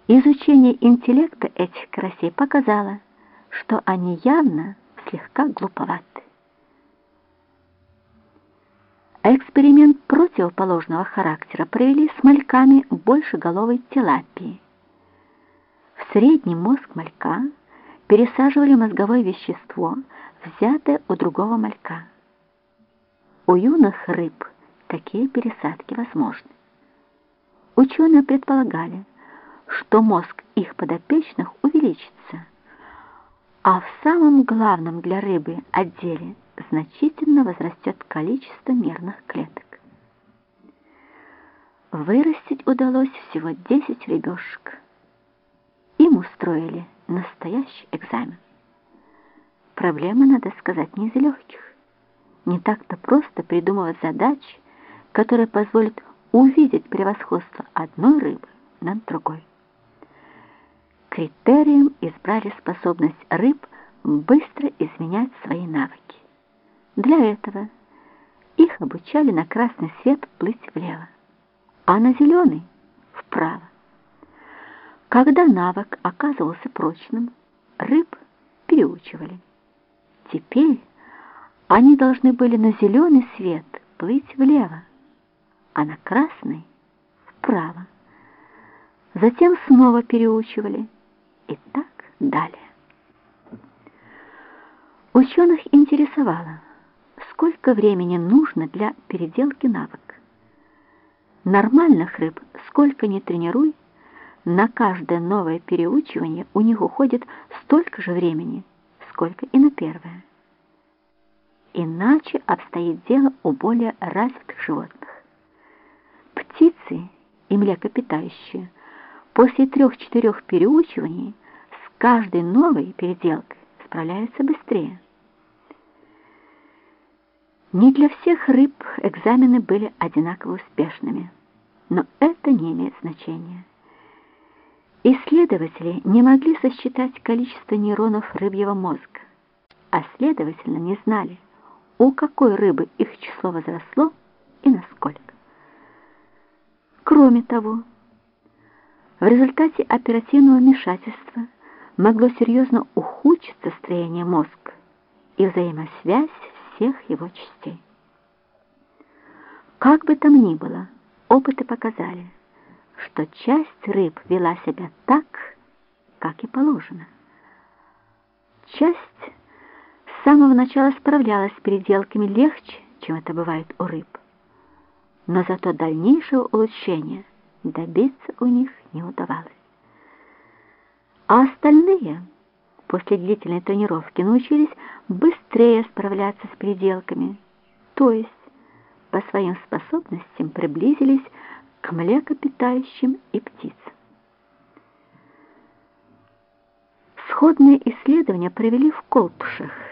Изучение интеллекта этих карасей показало, что они явно слегка глуповаты. Эксперимент противоположного характера провели с мальками большеголовой тилапии. В средний мозг малька пересаживали мозговое вещество, взятое у другого малька. У юных рыб такие пересадки возможны. Ученые предполагали, что мозг их подопечных увеличится, а в самом главном для рыбы отделе значительно возрастет количество нервных клеток. Вырастить удалось всего 10 рыбешек. Им устроили настоящий экзамен. Проблема, надо сказать, не из легких. Не так-то просто придумывать задачи, которые позволят увидеть превосходство одной рыбы над другой. Критерием избрали способность рыб быстро изменять свои навыки. Для этого их обучали на красный свет плыть влево, а на зеленый — вправо. Когда навык оказывался прочным, рыб переучивали. Теперь они должны были на зеленый свет плыть влево, а на красный — вправо. Затем снова переучивали и так далее. Ученых интересовало, сколько времени нужно для переделки навыка. Нормальных рыб, сколько ни тренируй, на каждое новое переучивание у них уходит столько же времени, сколько и на первое. Иначе обстоит дело у более развитых животных. птицы и млекопитающие после трех-четырех переучиваний с каждой новой переделкой справляются быстрее. Не для всех рыб экзамены были одинаково успешными, но это не имеет значения. Исследователи не могли сосчитать количество нейронов рыбьего мозга, а следовательно не знали, у какой рыбы их число возросло и насколько. Кроме того, в результате оперативного вмешательства могло серьезно ухудшиться строение мозга и взаимосвязь всех его частей. Как бы там ни было, опыты показали, что часть рыб вела себя так, как и положено. Часть с самого начала справлялась с переделками легче, чем это бывает у рыб. Но зато дальнейшего улучшения добиться у них не удавалось. А остальные после длительной тренировки научились быстрее справляться с переделками, то есть по своим способностям приблизились к млекопитающим и птицам. Сходные исследования провели в Колпушах.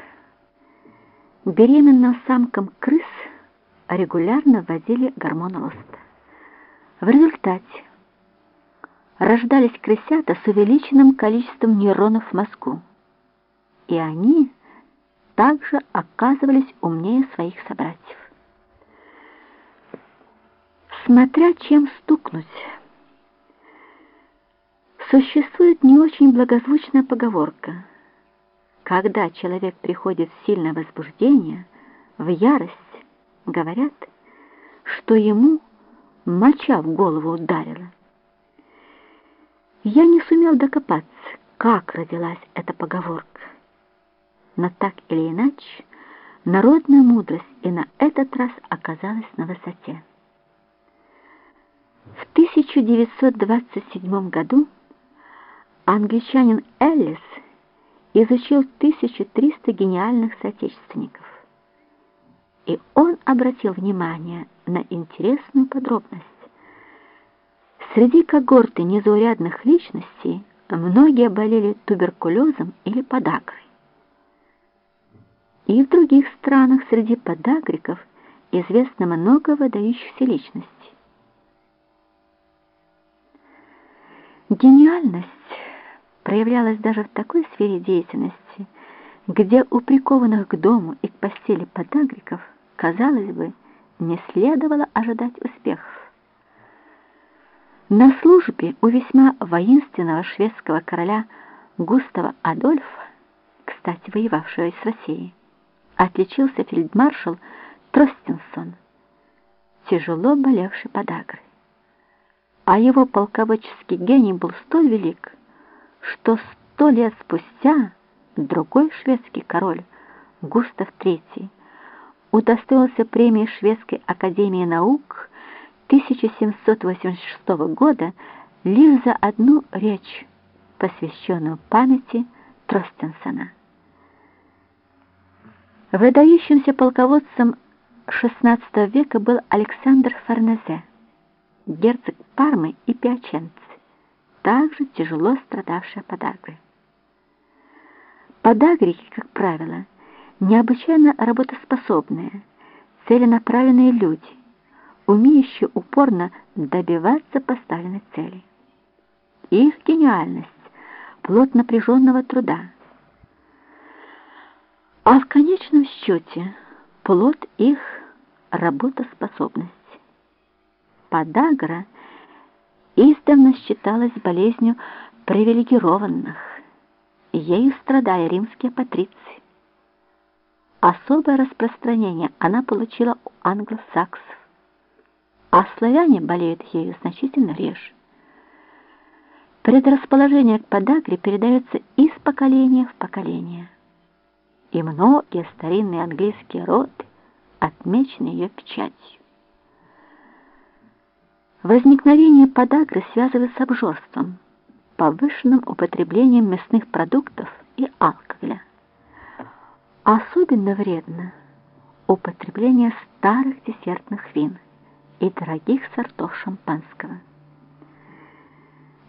Беременным самкам крыс регулярно вводили гормон роста. В результате рождались крысята с увеличенным количеством нейронов в мозгу, и они также оказывались умнее своих собратьев. Смотря чем стукнуть, существует не очень благозвучная поговорка. Когда человек приходит в сильное возбуждение, в ярость, говорят, что ему моча в голову ударила. Я не сумел докопаться, как родилась эта поговорка. Но так или иначе, народная мудрость и на этот раз оказалась на высоте. В 1927 году англичанин Эллис изучил 1300 гениальных соотечественников. И он обратил внимание на интересную подробность. Среди когорты незаурядных личностей многие болели туберкулезом или подагрой. И в других странах среди подагриков известно много выдающихся личностей. Гениальность проявлялась даже в такой сфере деятельности, где у прикованных к дому и к постели подагриков, казалось бы, не следовало ожидать успехов. На службе у весьма воинственного шведского короля Густава Адольфа, кстати, воевавшего с Россией, отличился фельдмаршал Тростинсон, тяжело болевший подагрой. А его полководческий гений был столь велик, что сто лет спустя другой шведский король, Густав III, удостоился премии Шведской академии наук 1786 года лишь за одну речь, посвященную памяти Тростенсона. Выдающимся полководцем XVI века был Александр Фарнезе, герцог Пармы и Пиаченцы, также тяжело страдавший подагрой. Подагрики, как правило, необычайно работоспособные, целенаправленные люди – умеющие упорно добиваться поставленной цели. Их гениальность – плод напряженного труда. А в конечном счете плод их работоспособности. Подагра издавна считалась болезнью привилегированных, ею страдали римские патриции. Особое распространение она получила у англосаксов а славяне болеют ею значительно реже. Предрасположение к подагре передается из поколения в поколение. И многие старинные английские роды отмечены ее печатью. Возникновение подагры связывают с обжорством, повышенным употреблением мясных продуктов и алкоголя. Особенно вредно употребление старых десертных вин и дорогих сортов шампанского.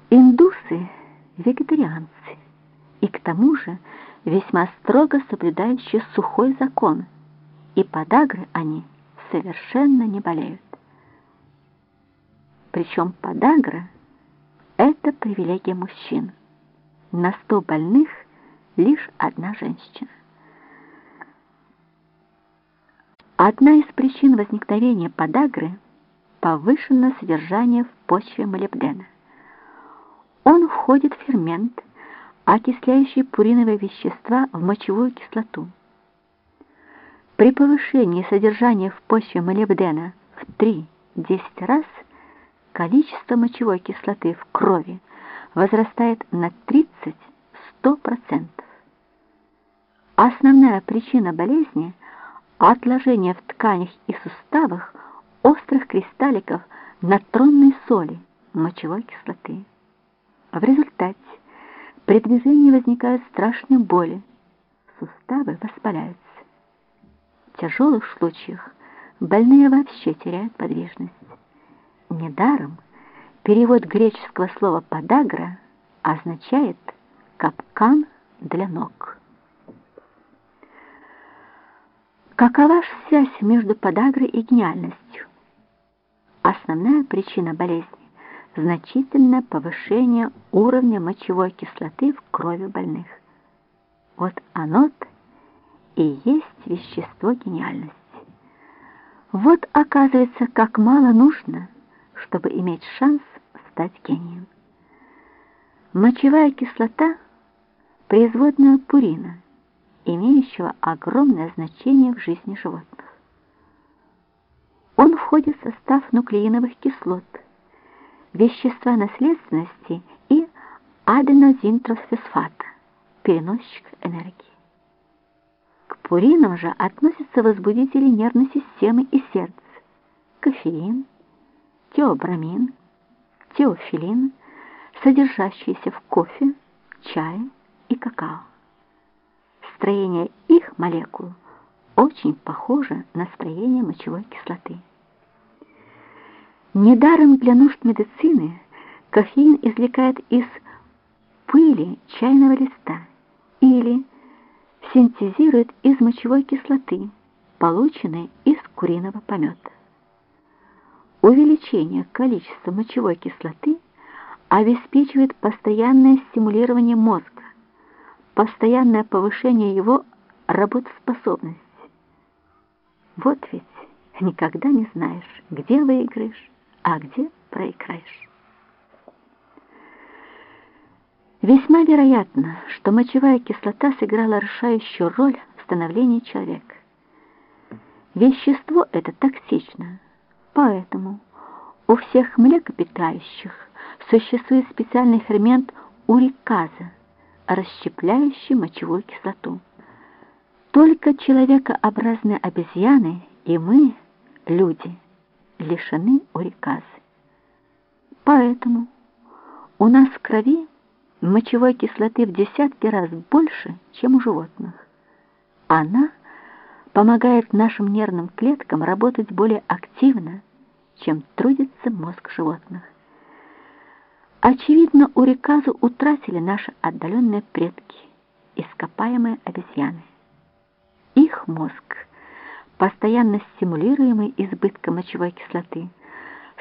Индусы – вегетарианцы, и к тому же весьма строго соблюдающие сухой закон, и подагры они совершенно не болеют. Причем подагра – это привилегия мужчин. На сто больных лишь одна женщина. Одна из причин возникновения подагры – повышенное содержание в почве молибдена. Он входит в фермент, окисляющий пуриновые вещества в мочевую кислоту. При повышении содержания в почве молибдена в 3-10 раз количество мочевой кислоты в крови возрастает на 30-100%. Основная причина болезни – отложение в тканях и суставах острых кристалликов натронной соли, мочевой кислоты. В результате при движении возникают страшные боли, суставы воспаляются. В тяжелых случаях больные вообще теряют подвижность. Недаром перевод греческого слова «подагра» означает «капкан для ног». Какова же связь между подагрой и гениальностью? Основная причина болезни – значительное повышение уровня мочевой кислоты в крови больных. Вот оно-то и есть вещество гениальности. Вот, оказывается, как мало нужно, чтобы иметь шанс стать гением. Мочевая кислота – производная пурина – имеющего огромное значение в жизни животных. Он входит в состав нуклеиновых кислот, вещества наследственности и аденозинтросфосфата, переносчик энергии. К пуринам же относятся возбудители нервной системы и сердца, кофеин, теобрамин, теофилин, содержащиеся в кофе, чае и какао. Строение их молекул очень похоже на строение мочевой кислоты. Недаром для нужд медицины кофеин извлекает из пыли чайного листа или синтезирует из мочевой кислоты, полученной из куриного помета. Увеличение количества мочевой кислоты обеспечивает постоянное стимулирование мозга, постоянное повышение его работоспособности. Вот ведь никогда не знаешь, где выиграешь, а где проиграешь. Весьма вероятно, что мочевая кислота сыграла решающую роль в становлении человека. Вещество это токсично, поэтому у всех млекопитающих существует специальный фермент уриказа, расщепляющий мочевую кислоту. Только человекообразные обезьяны и мы, люди, лишены уриказы. Поэтому у нас в крови мочевой кислоты в десятки раз больше, чем у животных. Она помогает нашим нервным клеткам работать более активно, чем трудится мозг животных. Очевидно, уриказу утратили наши отдаленные предки, ископаемые обезьяны. Их мозг, постоянно стимулируемый избытком мочевой кислоты,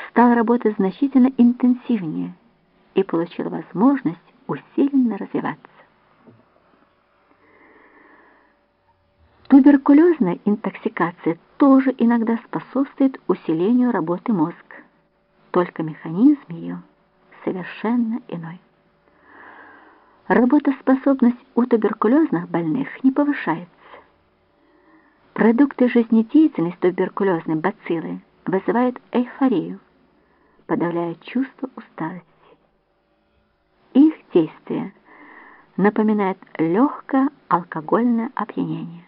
стал работать значительно интенсивнее и получил возможность усиленно развиваться. Туберкулезная интоксикация тоже иногда способствует усилению работы мозга, только механизм ее – совершенно иной. Работоспособность у туберкулезных больных не повышается. Продукты жизнедеятельности туберкулезной бациллы вызывают эйфорию, подавляя чувство усталости. Их действие напоминает легкое алкогольное опьянение.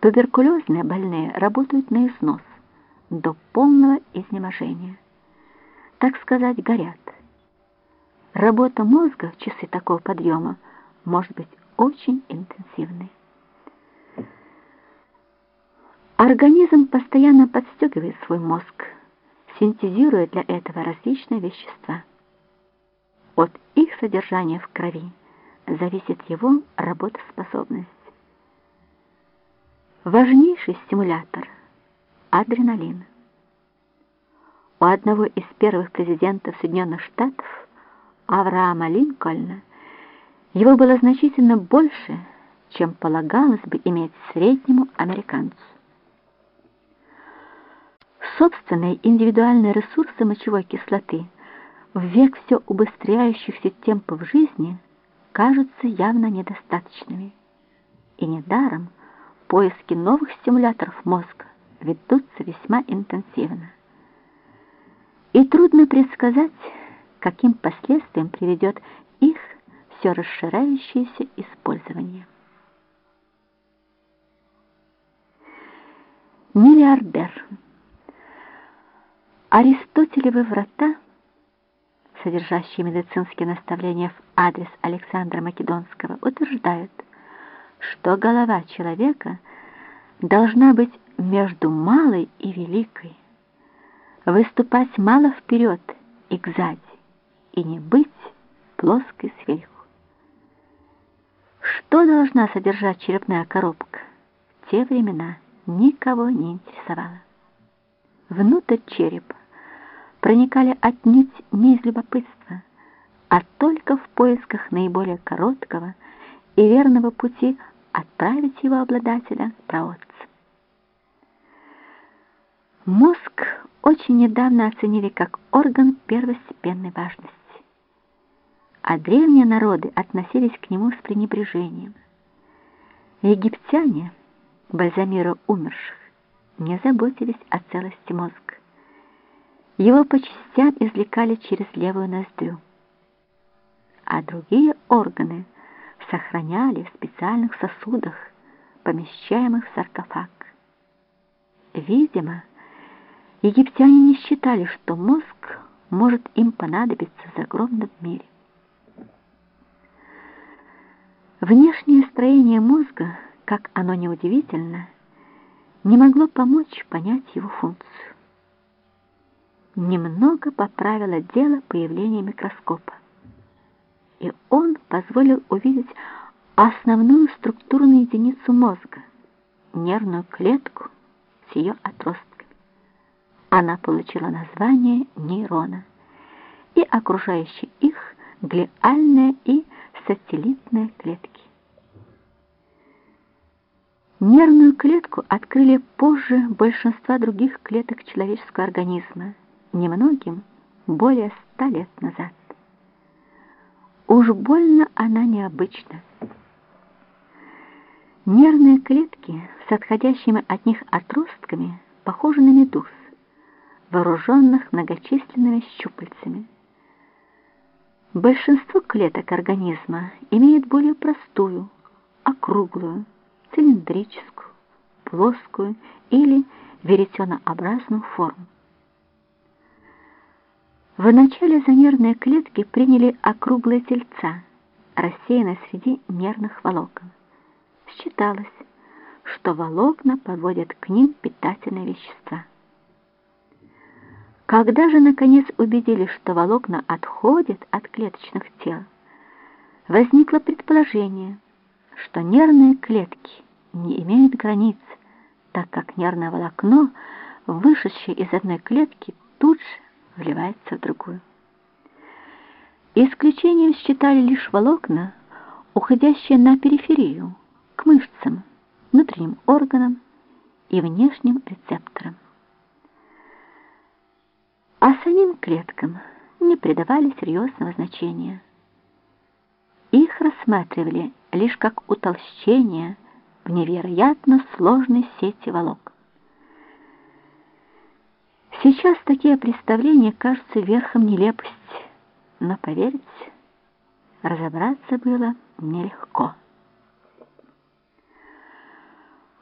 Туберкулезные больные работают на износ до полного изнеможения так сказать, горят. Работа мозга в часы такого подъема может быть очень интенсивной. Организм постоянно подстегивает свой мозг, синтезируя для этого различные вещества. От их содержания в крови зависит его работоспособность. Важнейший стимулятор – адреналин. У одного из первых президентов Соединенных Штатов, Авраама Линкольна, его было значительно больше, чем полагалось бы иметь среднему американцу. Собственные индивидуальные ресурсы мочевой кислоты в век все убыстряющихся темпов жизни кажутся явно недостаточными. И недаром поиски новых стимуляторов мозга ведутся весьма интенсивно. И трудно предсказать, каким последствиям приведет их все расширяющееся использование. Миллиардер Аристотелевы врата, содержащие медицинские наставления в адрес Александра Македонского, утверждают, что голова человека должна быть между малой и великой, выступать мало вперед и кзади, и не быть плоской сверху. Что должна содержать черепная коробка? В те времена никого не интересовало. Внутрь черепа проникали отнюдь не из любопытства, а только в поисках наиболее короткого и верного пути отправить его обладателя к проводцу. Мозг очень недавно оценили как орган первостепенной важности, а древние народы относились к нему с пренебрежением. Египтяне, бальзамира умерших, не заботились о целости мозга. Его по частям извлекали через левую ноздрю. А другие органы сохраняли в специальных сосудах, помещаемых в саркофаг. Видимо, египтяне не считали, что мозг может им понадобиться в загромном мире. Внешнее строение мозга, как оно неудивительно, не могло помочь понять его функцию немного поправило дело появления микроскопа. И он позволил увидеть основную структурную единицу мозга, нервную клетку с ее отростками. Она получила название нейрона и окружающие их глиальные и сателлитные клетки. Нервную клетку открыли позже большинства других клеток человеческого организма – немногим более ста лет назад. Уж больно она необычна. Нервные клетки с отходящими от них отростками похожи на медуз, вооруженных многочисленными щупальцами. Большинство клеток организма имеет более простую, округлую, цилиндрическую, плоскую или веретенообразную форму. Вначале за нервные клетки приняли округлые тельца, рассеянные среди нервных волокон. Считалось, что волокна подводят к ним питательные вещества. Когда же, наконец, убедились, что волокна отходят от клеточных тел, возникло предположение, что нервные клетки не имеют границ, так как нервное волокно, вышедшее из одной клетки, тут же вливается в другую. Исключением считали лишь волокна, уходящие на периферию, к мышцам, внутренним органам и внешним рецепторам. А самим клеткам не придавали серьезного значения. Их рассматривали лишь как утолщение в невероятно сложной сети волокон. Сейчас такие представления кажутся верхом нелепости, но, поверьте, разобраться было нелегко.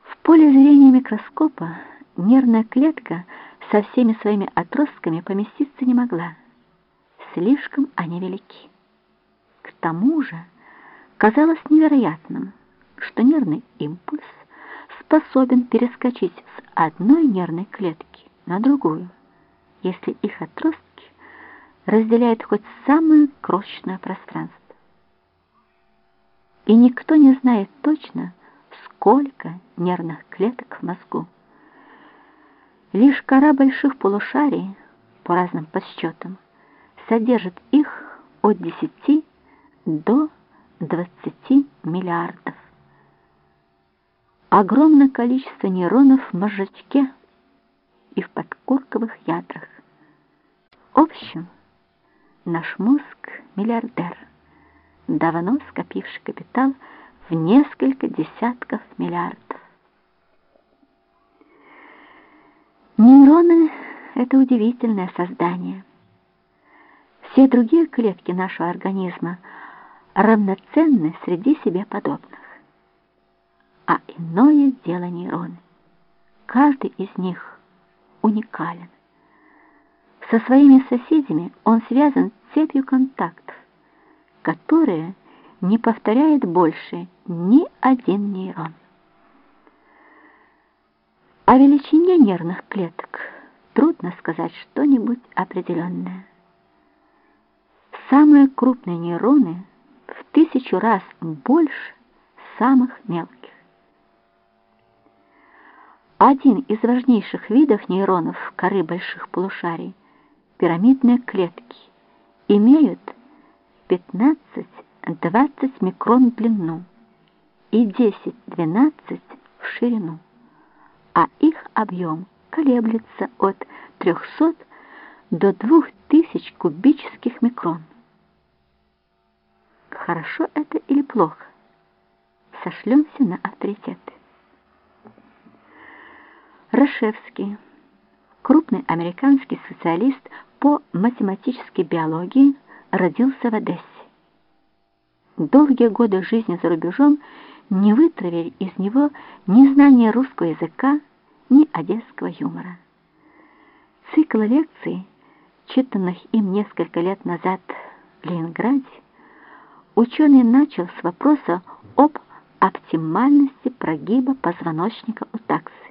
В поле зрения микроскопа нервная клетка со всеми своими отростками поместиться не могла. Слишком они велики. К тому же казалось невероятным, что нервный импульс способен перескочить с одной нервной клетки на другую, если их отростки разделяют хоть самое крошечное пространство. И никто не знает точно, сколько нервных клеток в мозгу. Лишь кора больших полушарий, по разным подсчетам, содержит их от 10 до 20 миллиардов. Огромное количество нейронов в мозжечке и в подкорковых ядрах. В общем, наш мозг — миллиардер, давно скопивший капитал в несколько десятков миллиардов. Нейроны — это удивительное создание. Все другие клетки нашего организма равноценны среди себе подобных. А иное дело нейроны. Каждый из них уникален. Со своими соседями он связан цепью контактов, которые не повторяет больше ни один нейрон. О величине нервных клеток трудно сказать что-нибудь определенное. Самые крупные нейроны в тысячу раз больше самых мелких. Один из важнейших видов нейронов коры больших полушарий – пирамидные клетки – имеют 15-20 микрон в длину и 10-12 в ширину а их объем колеблется от 300 до 2000 кубических микрон. Хорошо это или плохо? Сошлемся на авторитеты. Рашевский, крупный американский социалист по математической биологии, родился в Одессе. Долгие годы жизни за рубежом не вытравили из него ни знания русского языка, ни одесского юмора. Цикл лекций, читанных им несколько лет назад в Ленинграде, ученый начал с вопроса об оптимальности прогиба позвоночника у таксы.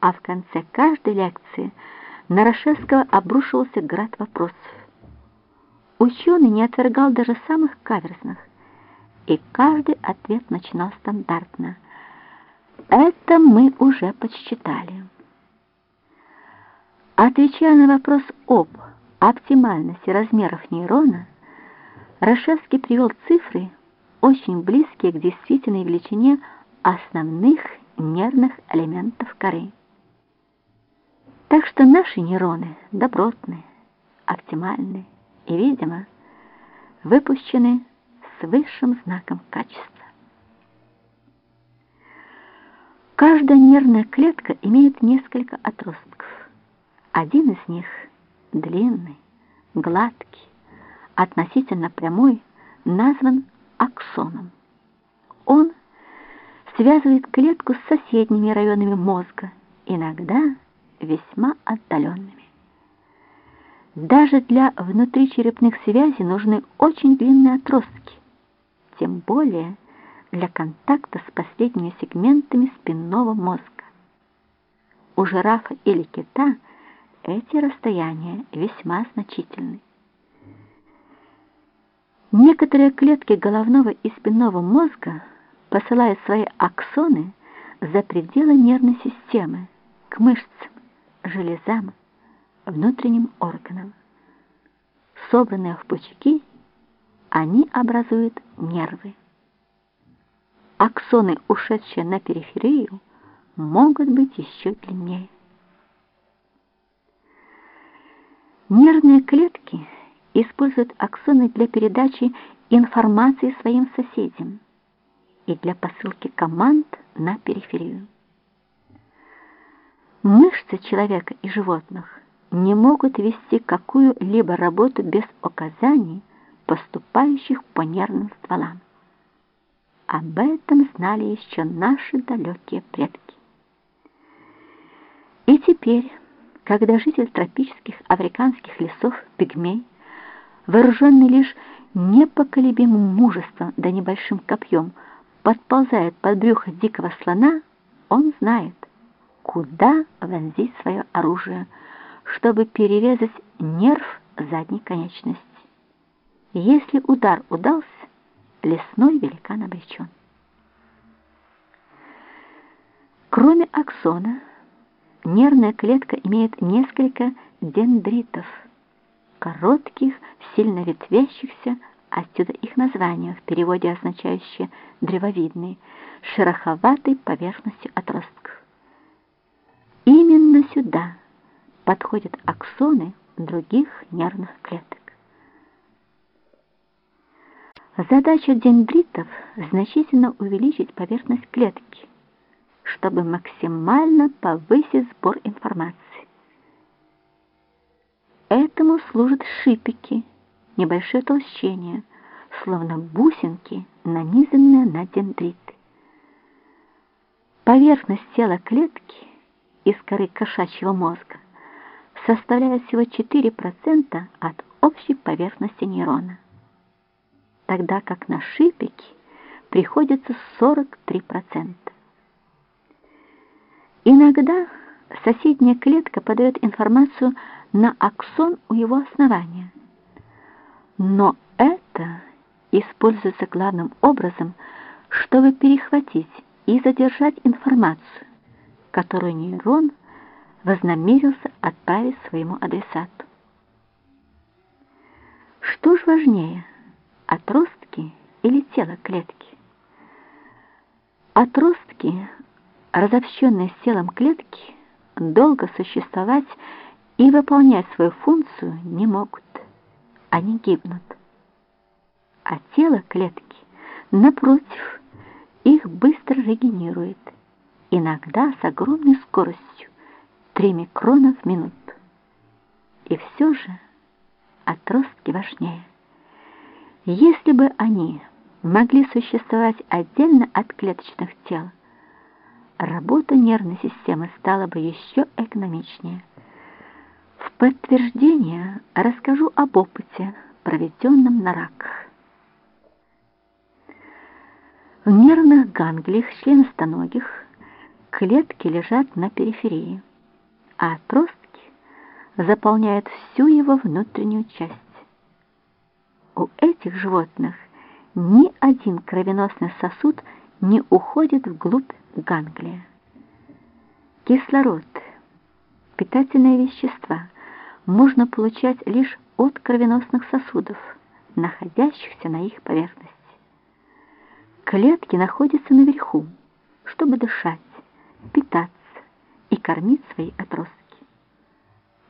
А в конце каждой лекции на Рашевского обрушивался град вопросов. Ученый не отвергал даже самых каверзных, и каждый ответ начинал стандартно – это мы уже подсчитали. Отвечая на вопрос об оптимальности размеров нейрона, Рашевский привел цифры, очень близкие к действительной величине основных нервных элементов коры. Так что наши нейроны добротные, оптимальные и, видимо, выпущены с высшим знаком качества. Каждая нервная клетка имеет несколько отростков. Один из них длинный, гладкий, относительно прямой, назван аксоном. Он связывает клетку с соседними районами мозга, иногда весьма отдаленными. Даже для внутричерепных связей нужны очень длинные отростки, тем более – для контакта с последними сегментами спинного мозга. У жирафа или кита эти расстояния весьма значительны. Некоторые клетки головного и спинного мозга посылают свои аксоны за пределы нервной системы, к мышцам, железам, внутренним органам. Собранные в пучки, они образуют нервы аксоны, ушедшие на периферию, могут быть еще длиннее. Нервные клетки используют аксоны для передачи информации своим соседям и для посылки команд на периферию. Мышцы человека и животных не могут вести какую-либо работу без указаний, поступающих по нервным стволам. Об этом знали еще наши далекие предки. И теперь, когда житель тропических африканских лесов пигмей, вооруженный лишь непоколебимым мужеством да небольшим копьем, подползает под брюхо дикого слона, он знает, куда вонзить свое оружие, чтобы перерезать нерв задней конечности. Если удар удался, лесной великан обречен. Кроме аксона, нервная клетка имеет несколько дендритов, коротких, сильно ветвящихся, отсюда их название, в переводе означающее «древовидный», шероховатой поверхностью отростков. Именно сюда подходят аксоны других нервных клеток. Задача дендритов значительно увеличить поверхность клетки, чтобы максимально повысить сбор информации. Этому служат шипики, небольшое толщение, словно бусинки, нанизанные на дендриты. Поверхность тела клетки из коры кошачьего мозга составляет всего 4% от общей поверхности нейрона, тогда как на шипики приходится 43%. Иногда соседняя клетка подает информацию на аксон у его основания. Но это используется главным образом, чтобы перехватить и задержать информацию, которую нейрон вознамерился отправить своему адресату. Что ж важнее, отростки или тело клетки? Отростки, разобщенные с телом клетки, долго существовать и выполнять свою функцию не могут. Они гибнут. А тело клетки, напротив, их быстро регенерирует, иногда с огромной скоростью, 3 микрона в минуту. И все же отростки важнее. Если бы они могли существовать отдельно от клеточных тел, работа нервной системы стала бы еще экономичнее. В подтверждение расскажу об опыте, проведенном на раках. В нервных ганглиях членистоногих клетки лежат на периферии, а отростки заполняют всю его внутреннюю часть. У этих животных ни один кровеносный сосуд не уходит вглубь ганглия. Кислород, питательные вещества можно получать лишь от кровеносных сосудов, находящихся на их поверхности. Клетки находятся наверху, чтобы дышать, питаться и кормить свои отростки.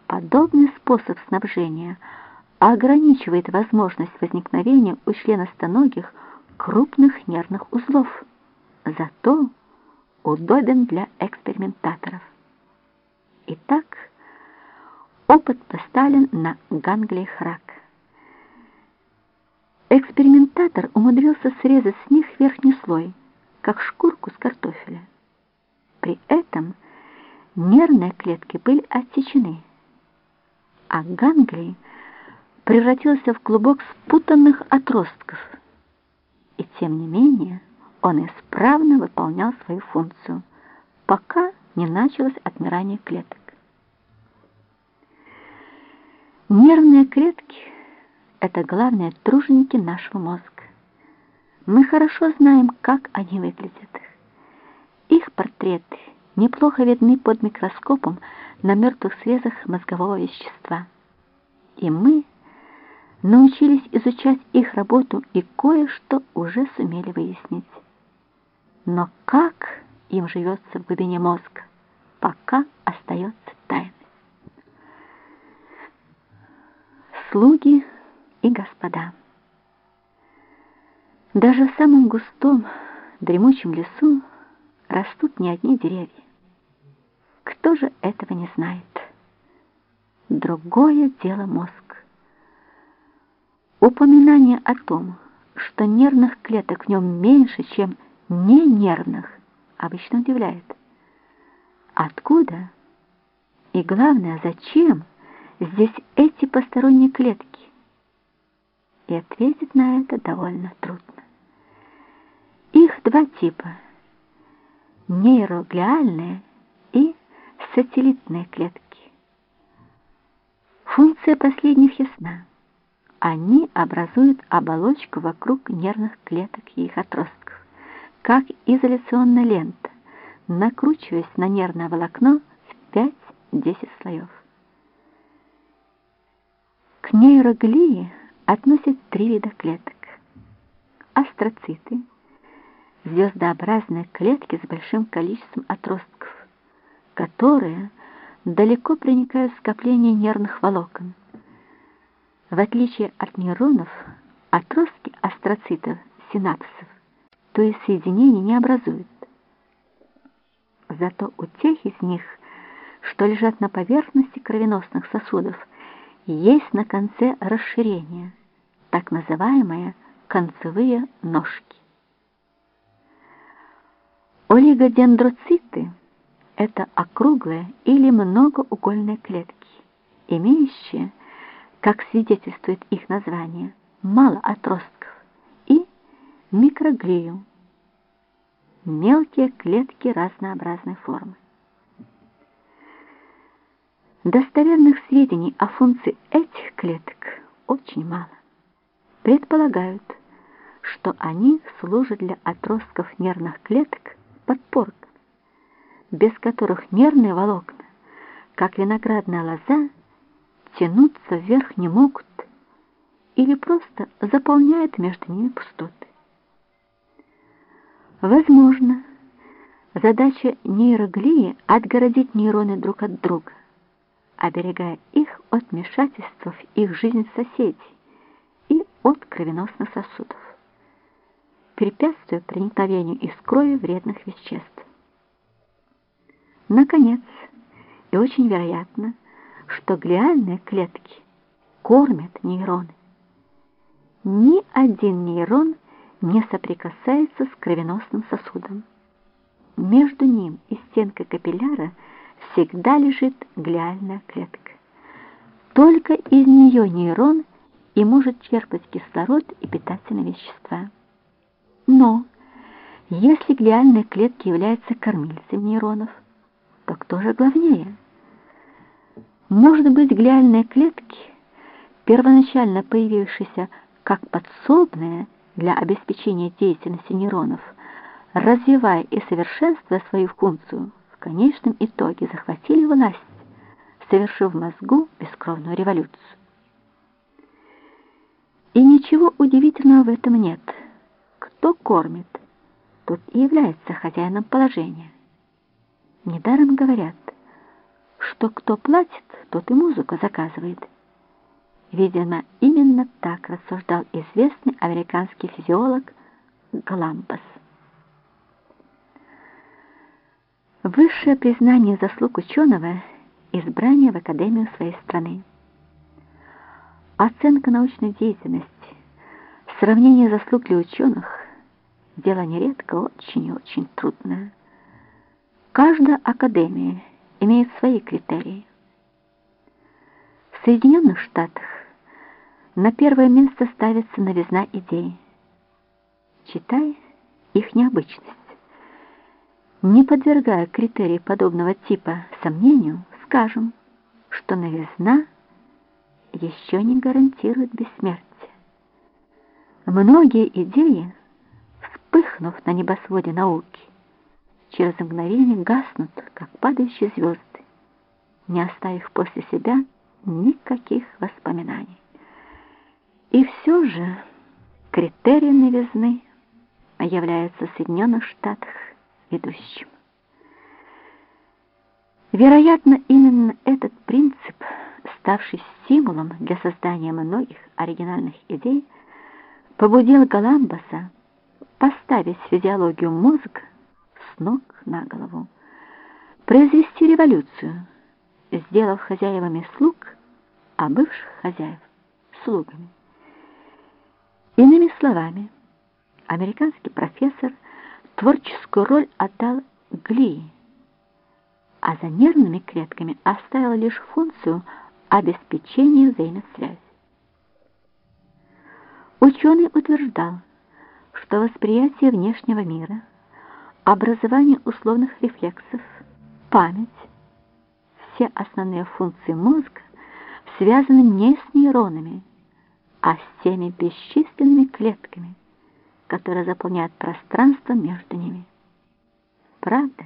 Подобный способ снабжения ограничивает возможность возникновения у членостоногих крупных нервных узлов, зато удобен для экспериментаторов. Итак, опыт поставлен на ганглиях рака. Экспериментатор умудрился срезать с них верхний слой, как шкурку с картофеля. При этом нервные клетки были отсечены, а ганглий превратился в клубок спутанных отростков. И тем не менее он исправно выполнял свою функцию, пока не началось отмирание клеток. Нервные клетки — это главные труженики нашего мозга. Мы хорошо знаем, как они выглядят. Их портреты неплохо видны под микроскопом на мертвых срезах мозгового вещества. И мы научились изучать их работу и кое-что уже сумели выяснить. Но как им живется в глубине мозга, пока остается тайной. Слуги и господа. Даже в самом густом, дремучем лесу растут не одни деревья. Кто же этого не знает? Другое дело мозг. Упоминание о том, что нервных клеток в нем меньше, чем не нервных, обычно удивляет. Откуда? И главное, зачем здесь эти посторонние клетки? И ответить на это довольно трудно. Их два типа – нейроглиальные и сателлитные клетки. Функция последних ясна. Они образуют оболочку вокруг нервных клеток и их отростков, как изоляционная лента, накручиваясь на нервное волокно в 5-10 слоев. К нейроглии относят три вида клеток. Астроциты – звездообразные клетки с большим количеством отростков, которые далеко проникают в скопление нервных волокон. В отличие от нейронов, отростки астроцитов, синапсов, то есть соединений не образуют. Зато у тех из них, что лежат на поверхности кровеносных сосудов, есть на конце расширение, так называемые концевые ножки. Олигодендроциты – это округлые или многоугольные клетки, имеющие, как свидетельствует их название, мало отростков и микроглию – мелкие клетки разнообразной формы. Достоверных сведений о функции этих клеток очень мало. Предполагают, что они служат для отростков нервных клеток подпорками, без которых нервные волокна, как виноградная лоза, тянуться вверх не могут или просто заполняют между ними пустоты. Возможно, задача нейроглии — отгородить нейроны друг от друга, оберегая их от вмешательства в их жизнь соседей и от кровеносных сосудов, препятствуя проникновению из крови вредных веществ. Наконец, и очень вероятно, что глиальные клетки кормят нейроны. Ни один нейрон не соприкасается с кровеносным сосудом. Между ним и стенкой капилляра – всегда лежит глиальная клетка. Только из нее нейрон и может черпать кислород и питательные вещества. Но если глиальные клетки являются кормильцем нейронов, то кто же главнее? Может быть, глиальные клетки, первоначально появившиеся как подсобные для обеспечения деятельности нейронов, развивая и совершенствуя свою функцию, в конечном итоге захватили власть, совершив в мозгу бескровную революцию. И ничего удивительного в этом нет. Кто кормит, тот и является хозяином положения. Недаром говорят, что кто платит, тот и музыку заказывает. Видимо, именно так рассуждал известный американский физиолог Гламбас. Высшее признание заслуг ученого – избрание в Академию своей страны. Оценка научной деятельности, сравнение заслуг для ученых – дело нередко очень и очень трудное. Каждая академия имеет свои критерии. В Соединенных Штатах на первое место ставится новизна идей. Читай их необычность. Не подвергая критерии подобного типа сомнению, скажем, что новизна еще не гарантирует бессмертие. Многие идеи, вспыхнув на небосводе науки, через мгновение гаснут, как падающие звезды, не оставив после себя никаких воспоминаний. И все же критерий новизны является в Соединенных Штатах ведущим. Вероятно, именно этот принцип, ставший стимулом для создания многих оригинальных идей, побудил Галамбаса поставить физиологию мозга с ног на голову, произвести революцию, сделав хозяевами слуг, а бывших хозяев — слугами. Иными словами, американский профессор – творческую роль отдал глии, а за нервными клетками оставил лишь функцию обеспечения взаимосвязи. Ученый утверждал, что восприятие внешнего мира, образование условных рефлексов, память, все основные функции мозга связаны не с нейронами, а с теми бесчисленными клетками, которые заполняют пространство между ними. Правда,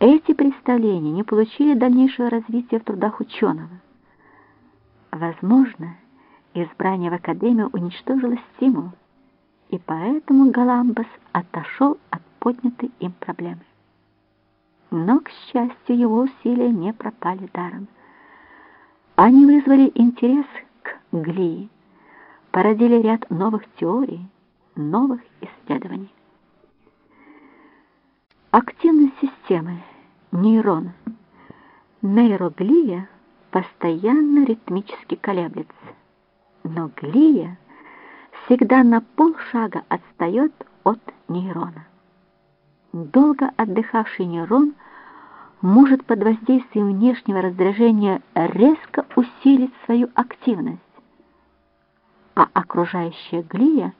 эти представления не получили дальнейшего развития в трудах ученого. Возможно, избрание в Академию уничтожило стимул, и поэтому Галамбас отошел от поднятой им проблемы. Но, к счастью, его усилия не пропали даром. Они вызвали интерес к глии, породили ряд новых теорий, новых исследований. Активность системы нейрона нейроглия постоянно ритмически колеблется, но глия всегда на полшага отстает от нейрона. Долго отдыхавший нейрон может под воздействием внешнего раздражения резко усилить свою активность, а окружающая глия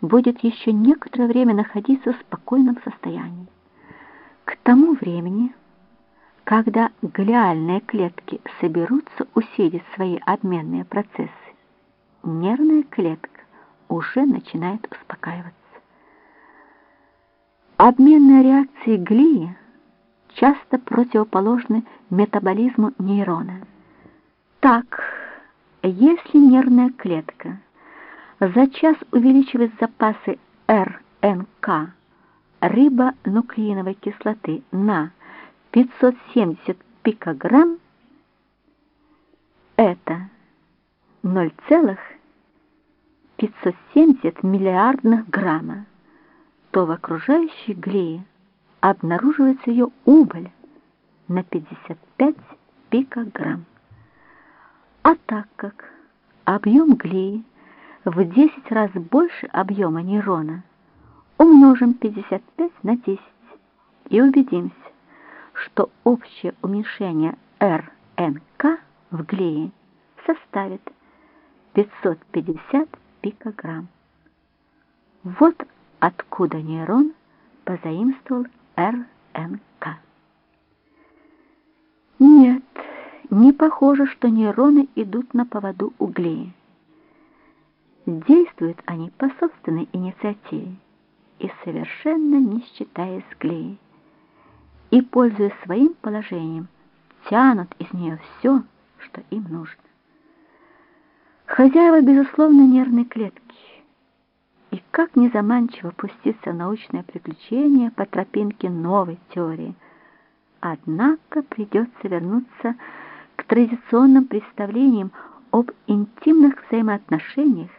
будет еще некоторое время находиться в спокойном состоянии. К тому времени, когда глиальные клетки соберутся усилить свои обменные процессы, нервная клетка уже начинает успокаиваться. Обменные реакции глии часто противоположны метаболизму нейрона. Так, если нервная клетка за час увеличивает запасы РНК рибонуклеиновой кислоты на 570 пикограмм, это 0,570 миллиардных грамма, то в окружающей глее обнаруживается ее убыль на 55 пикограмм. А так как объем глеи в 10 раз больше объема нейрона, умножим 55 на 10 и убедимся, что общее уменьшение РНК в глее составит 550 пикограмм. Вот откуда нейрон позаимствовал РНК. Нет, не похоже, что нейроны идут на поводу у глеи. Действуют они по собственной инициативе и совершенно не считаясь глеей. И, пользуясь своим положением, тянут из нее все, что им нужно. Хозяева, безусловно, нервной клетки. И как незаманчиво пуститься в научное приключение по тропинке новой теории. Однако придется вернуться к традиционным представлениям об интимных взаимоотношениях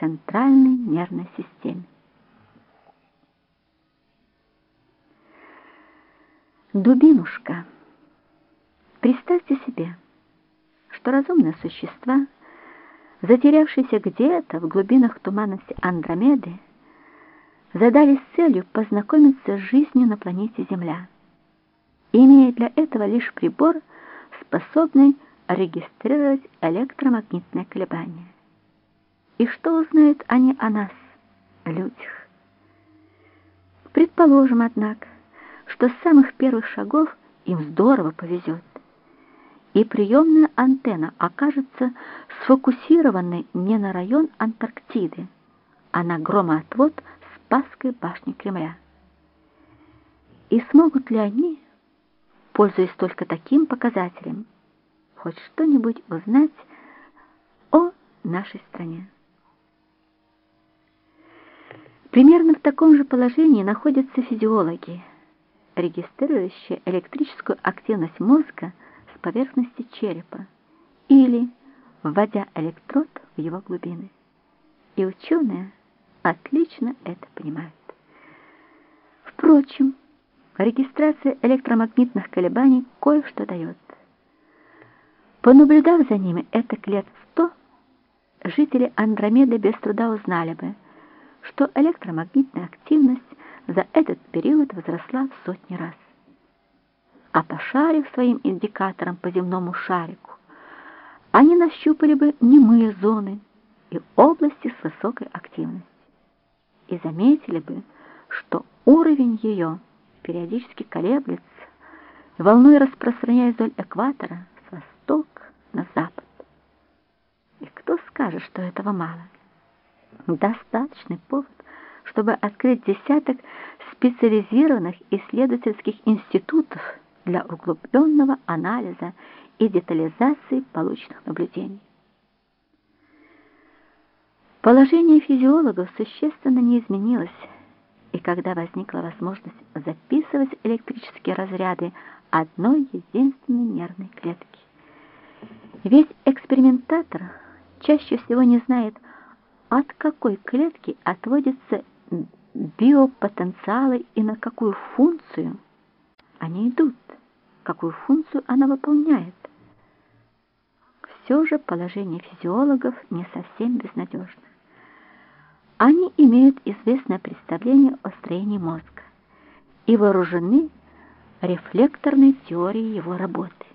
центральной нервной системе. Дубинушка. Представьте себе, что разумные существа, затерявшиеся где-то в глубинах туманности Андромеды, задались целью познакомиться с жизнью на планете Земля, имея для этого лишь прибор, способный регистрировать электромагнитные колебания. И что узнают они о нас, людях? Предположим, однако, что с самых первых шагов им здорово повезет. И приемная антенна окажется сфокусированной не на район Антарктиды, а на громоотвод Спасской башни Кремля. И смогут ли они, пользуясь только таким показателем, хоть что-нибудь узнать о нашей стране? Примерно в таком же положении находятся физиологи – регистрирующая электрическую активность мозга поверхности черепа или вводя электрод в его глубины. И ученые отлично это понимают. Впрочем, регистрация электромагнитных колебаний кое-что дает. Понаблюдав за ними это лет сто, жители Андромеды без труда узнали бы, что электромагнитная активность за этот период возросла в сотни раз. А пошарив своим индикатором по земному шарику, они нащупали бы немые зоны и области с высокой активностью и заметили бы, что уровень ее периодически колеблется, волной распространяясь вдоль экватора с востока на запад. скажет, что этого мало. Достаточный повод, чтобы открыть десяток специализированных исследовательских институтов для углубленного анализа и детализации полученных наблюдений. Положение физиологов существенно не изменилось, и когда возникла возможность записывать электрические разряды одной единственной нервной клетки. Ведь экспериментатор чаще всего не знает, от какой клетки отводятся биопотенциалы и на какую функцию они идут, какую функцию она выполняет. Все же положение физиологов не совсем безнадежно. Они имеют известное представление о строении мозга и вооружены рефлекторной теорией его работы.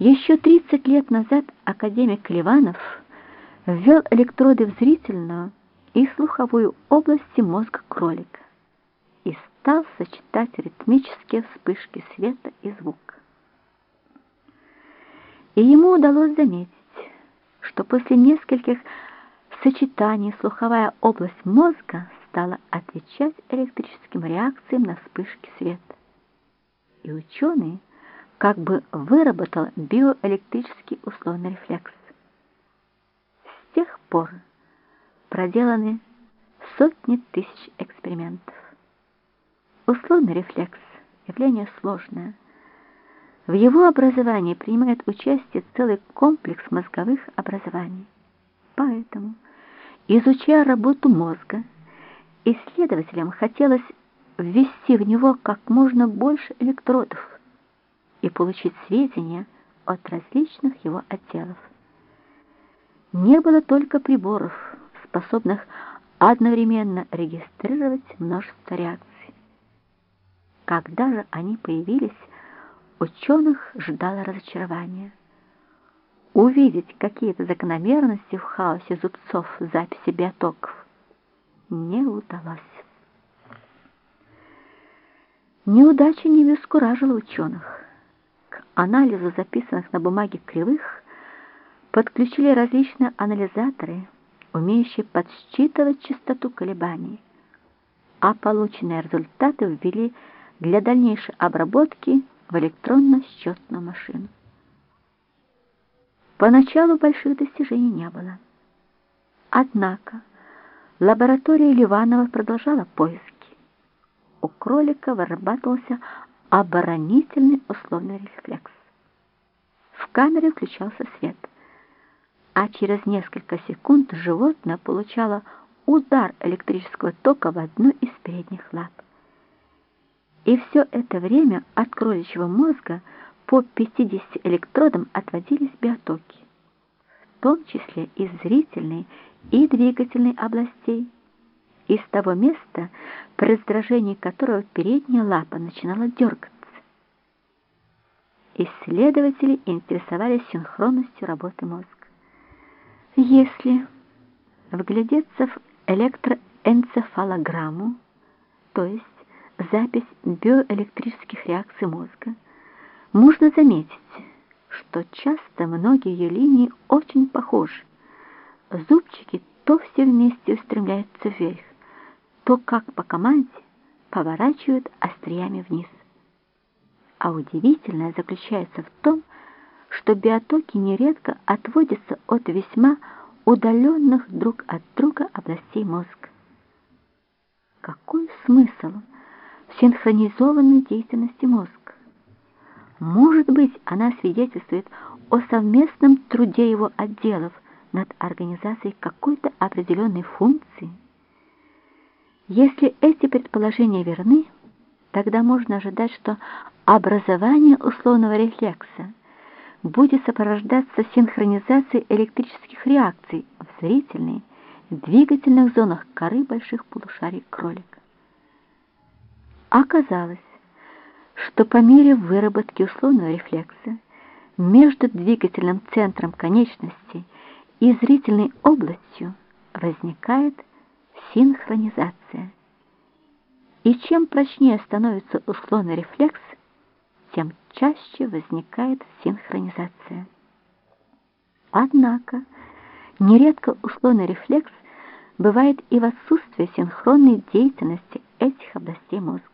Еще 30 лет назад академик Ливанов ввел электроды в зрительную и слуховую области мозга кролика стал сочетать ритмические вспышки света и звука. И ему удалось заметить, что после нескольких сочетаний слуховая область мозга стала отвечать электрическим реакциям на вспышки света. И ученый как бы выработал биоэлектрический условный рефлекс. С тех пор проделаны сотни тысяч экспериментов. Условный рефлекс – явление сложное. В его образовании принимает участие целый комплекс мозговых образований. Поэтому Изучая работу мозга, исследователям хотелось ввести в него как можно больше электродов и получить сведения от различных его отделов. Не было только приборов, способных одновременно регистрировать множество реакций. Когда же они появились, ученых ждало разочарование увидеть какие-то закономерности в хаосе зубцов записи биотоков не удалось. Неудача не бескуражила ученых. К анализу записанных на бумаге кривых подключили различные анализаторы, умеющие подсчитывать частоту колебаний, а полученные результаты ввели для дальнейшей обработки в электронно-счетную машину. Поначалу больших достижений не было. Однако лаборатория Ливанова продолжала поиски. У кролика вырабатывался оборонительный условный рефлекс. В камере включался свет, а через несколько секунд животное получало удар электрического тока в одну из передних лап. И все это время от кроличьего мозга по 50 электродам отводились биотоки, в том числе из зрительной и двигательной областей, из того места, при раздражении которого передняя лапа начинала дергаться. Исследователи интересовались синхронностью работы мозга. Если вглядеться в электроэнцефалограмму, то есть запись биоэлектрических реакций мозга, можно заметить, что часто многие ее линии очень похожи. Зубчики то все вместе устремляются вверх, то, как по команде, поворачивают остриями вниз. А удивительное заключается в том, что биотоки нередко отводятся от весьма удаленных друг от друга областей мозга. Какой смысл синхронизованной деятельности мозга? Может быть, она свидетельствует о совместном труде его отделов над организацией какой-то определенной функции. Если эти предположения верны, тогда можно ожидать, что образование условного рефлекса будет сопровождаться синхронизацией электрических реакций в зрительной, двигательных зонах коры больших полушарий кролика. Оказалось, что по мере выработки условного рефлекса между двигательным центром конечности и зрительной областью возникает синхронизация. И чем прочнее становится условный рефлекс, тем чаще возникает синхронизация. Однако, Нередко условный рефлекс бывает и в отсутствии синхронной деятельности этих областей мозга.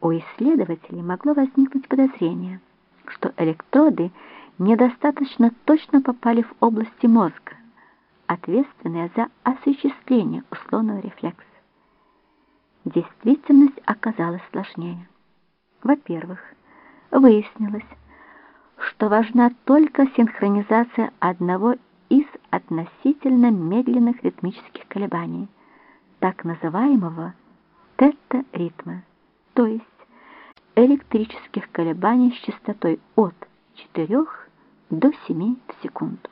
У исследователей могло возникнуть подозрение, что электроды недостаточно точно попали в области мозга, ответственные за осуществление условного рефлекса. Действительность оказалась сложнее. Во-первых, выяснилось, что важна только синхронизация одного из относительно медленных ритмических колебаний, так называемого тета-ритма, то есть электрических колебаний с частотой от 4 до 7 в секунду.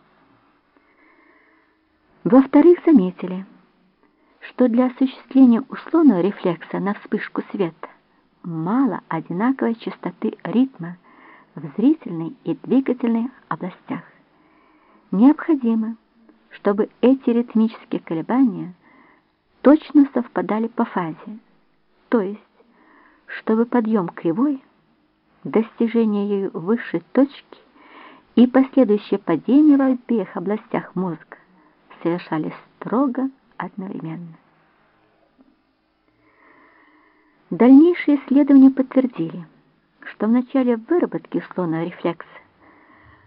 Во-вторых, заметили, что для осуществления условного рефлекса на вспышку света мало одинаковой частоты ритма в зрительной и двигательной областях. Необходимо, чтобы эти ритмические колебания точно совпадали по фазе, то есть, чтобы подъем кривой, достижение ею высшей точки и последующее падение в обеих областях мозга совершались строго одновременно. Дальнейшие исследования подтвердили, что в начале выработки условного рефлекса,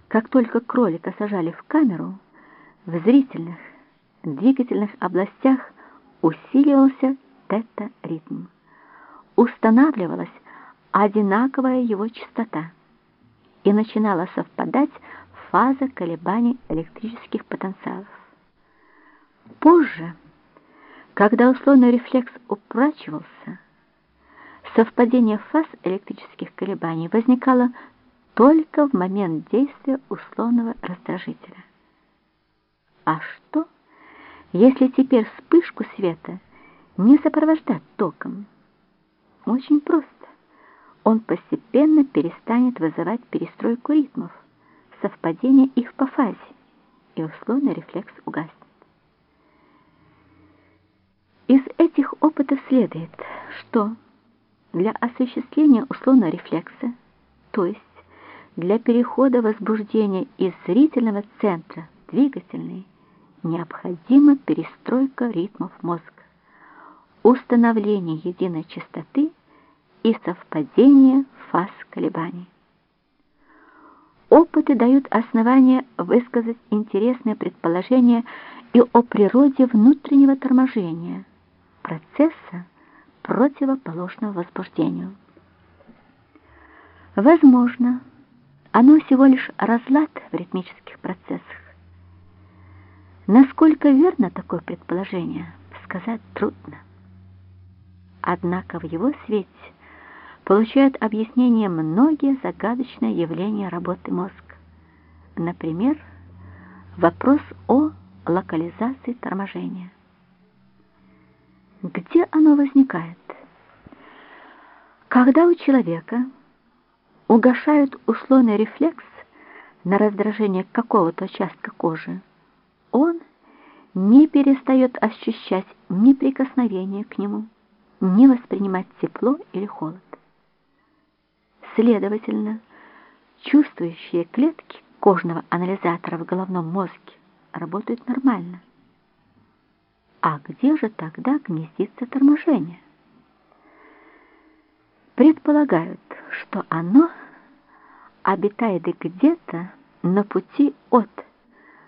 как только кролика сажали в камеру, в зрительных, двигательных областях усиливался тета-ритм. Устанавливалась одинаковая его частота и начинала совпадать фаза колебаний электрических потенциалов. Позже, когда условный рефлекс упрочивался, Совпадение фаз электрических колебаний возникало только в момент действия условного раздражителя. А что, если теперь вспышку света не сопровождать током? Очень просто. Он постепенно перестанет вызывать перестройку ритмов, совпадение их по фазе, и условный рефлекс угаснет. Из этих опытов следует, что для осуществления условного рефлекса, то есть для перехода возбуждения из зрительного центра в двигательный, необходима перестройка ритмов мозга, установление единой частоты и совпадение фаз колебаний. Опыты дают основания высказать интересное предположение и о природе внутреннего торможения, процесса, противоположного возбуждению. Возможно, оно всего лишь разлад в ритмических процессах. Насколько верно такое предположение, сказать трудно. Однако в его свете получают объяснение многие загадочные явления работы мозга. Например, вопрос о локализации торможения. Где оно возникает? Когда у человека угошают условный рефлекс на раздражение какого-то участка кожи, он не перестает ощущать ни прикосновения к нему, ни воспринимать тепло или холод. Следовательно, чувствующие клетки кожного анализатора в головном мозге работают нормально. А где же тогда гнездится торможение? Предполагают, что оно обитает где-то на пути от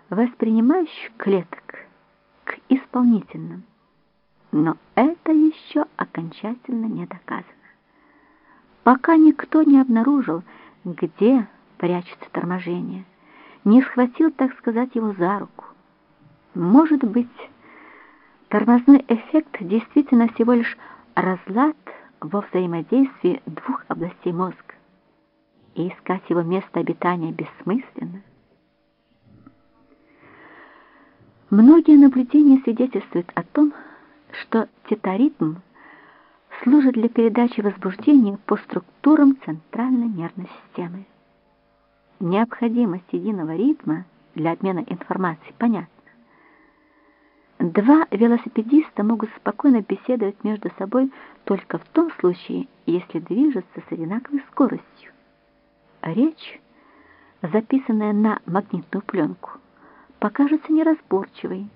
воспринимающих клеток к исполнительным. Но это еще окончательно не доказано. Пока никто не обнаружил, где прячется торможение, не схватил, так сказать, его за руку. Может быть, Тормозной эффект действительно всего лишь разлад во взаимодействии двух областей мозга, и искать его место обитания бессмысленно. Многие наблюдения свидетельствуют о том, что тетаритм служит для передачи возбуждения по структурам центральной нервной системы. Необходимость единого ритма для обмена информацией понятна. Два велосипедиста могут спокойно беседовать между собой только в том случае, если движутся с одинаковой скоростью. Речь, записанная на магнитную пленку, покажется неразборчивой,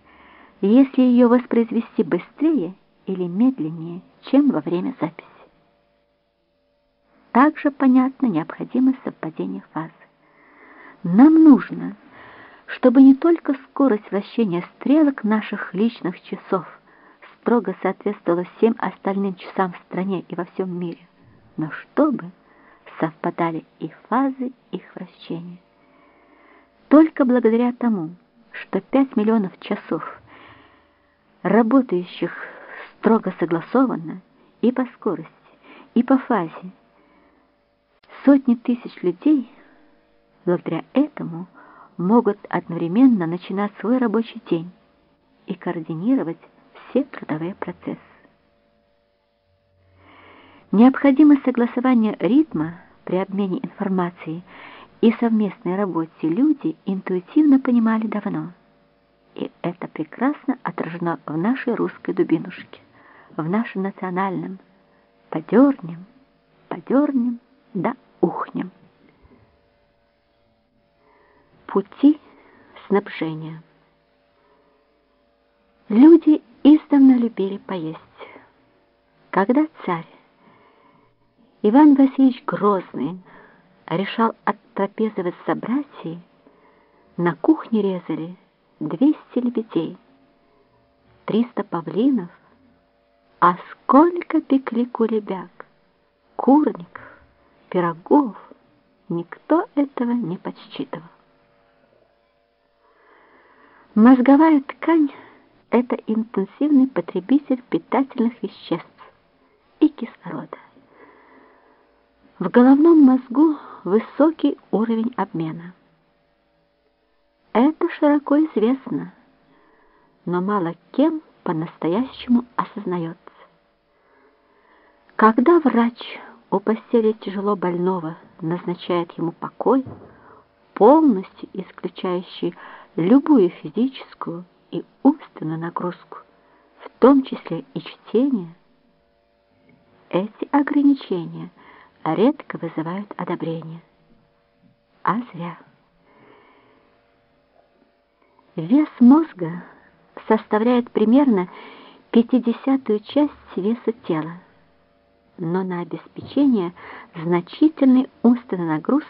если ее воспроизвести быстрее или медленнее, чем во время записи. Также понятно необходимость совпадения фазы. Нам нужно, чтобы не только скорость вращения стрелок наших личных часов строго соответствовала всем остальным часам в стране и во всем мире, но чтобы совпадали и фазы их вращения. Только благодаря тому, что 5 миллионов часов, работающих строго согласованно и по скорости, и по фазе, сотни тысяч людей, благодаря этому, могут одновременно начинать свой рабочий день и координировать все трудовые процессы. Необходимость согласования ритма при обмене информацией и совместной работе люди интуитивно понимали давно. И это прекрасно отражено в нашей русской дубинушке, в нашем национальном «подернем, подернем, да ухнем». Пути снабжения. Люди издавна любили поесть. Когда царь Иван Васильевич Грозный решал оттрапезовать собратьей, на кухне резали 200 лебедей, 300 павлинов, а сколько пекли кулебяк, курников, пирогов, никто этого не подсчитывал. Мозговая ткань – это интенсивный потребитель питательных веществ и кислорода. В головном мозгу высокий уровень обмена. Это широко известно, но мало кем по-настоящему осознается. Когда врач у постели тяжело больного назначает ему покой, полностью исключающий любую физическую и умственную нагрузку, в том числе и чтение, эти ограничения – редко вызывают одобрение. А зря. Вес мозга составляет примерно пятидесятую часть веса тела, но на обеспечение значительной умственной нагрузки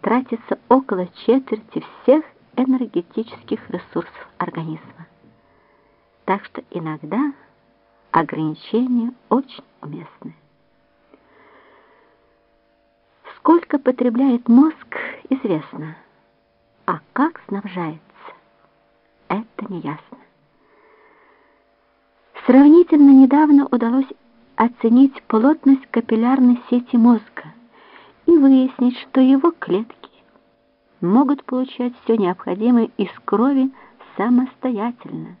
тратится около четверти всех энергетических ресурсов организма. Так что иногда ограничения очень уместны. Сколько потребляет мозг, известно. А как снабжается, это неясно. Сравнительно недавно удалось оценить плотность капиллярной сети мозга и выяснить, что его клетки могут получать все необходимое из крови самостоятельно,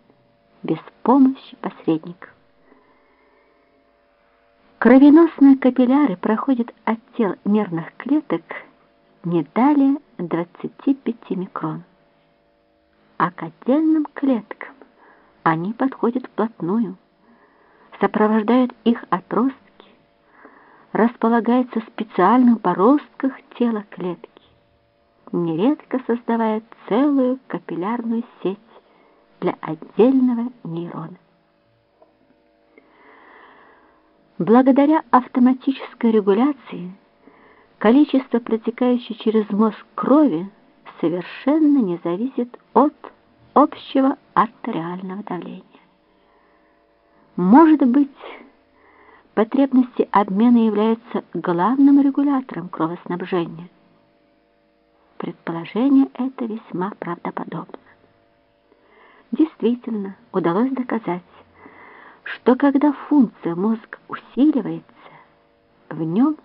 без помощи посредников. Кровеносные капилляры проходят от тел нервных клеток не далее 25 микрон. А к отдельным клеткам они подходят вплотную, сопровождают их отростки, располагаются в специальных бороздках тела клетки, нередко создавая целую капиллярную сеть для отдельного нейрона. Благодаря автоматической регуляции количество протекающей через мозг крови совершенно не зависит от общего артериального давления. Может быть, потребности обмена являются главным регулятором кровоснабжения. Предположение это весьма правдоподобно. Действительно, удалось доказать, что когда функция мозга усиливается, в нем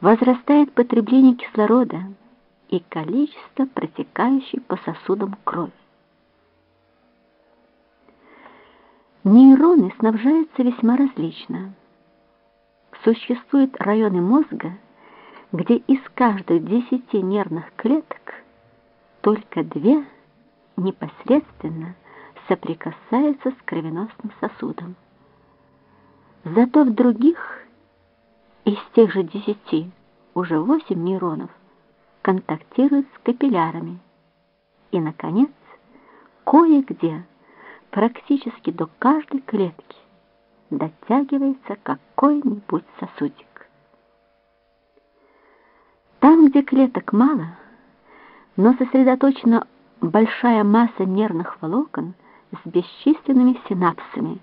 возрастает потребление кислорода и количество протекающей по сосудам крови. Нейроны снабжаются весьма различно. Существуют районы мозга, где из каждых десяти нервных клеток только две непосредственно соприкасается с кровеносным сосудом. Зато в других, из тех же десяти, уже восемь нейронов контактируют с капиллярами И, наконец, кое-где, практически до каждой клетки, дотягивается какой-нибудь сосудик. Там, где клеток мало, но сосредоточена большая масса нервных волокон с бесчисленными синапсами,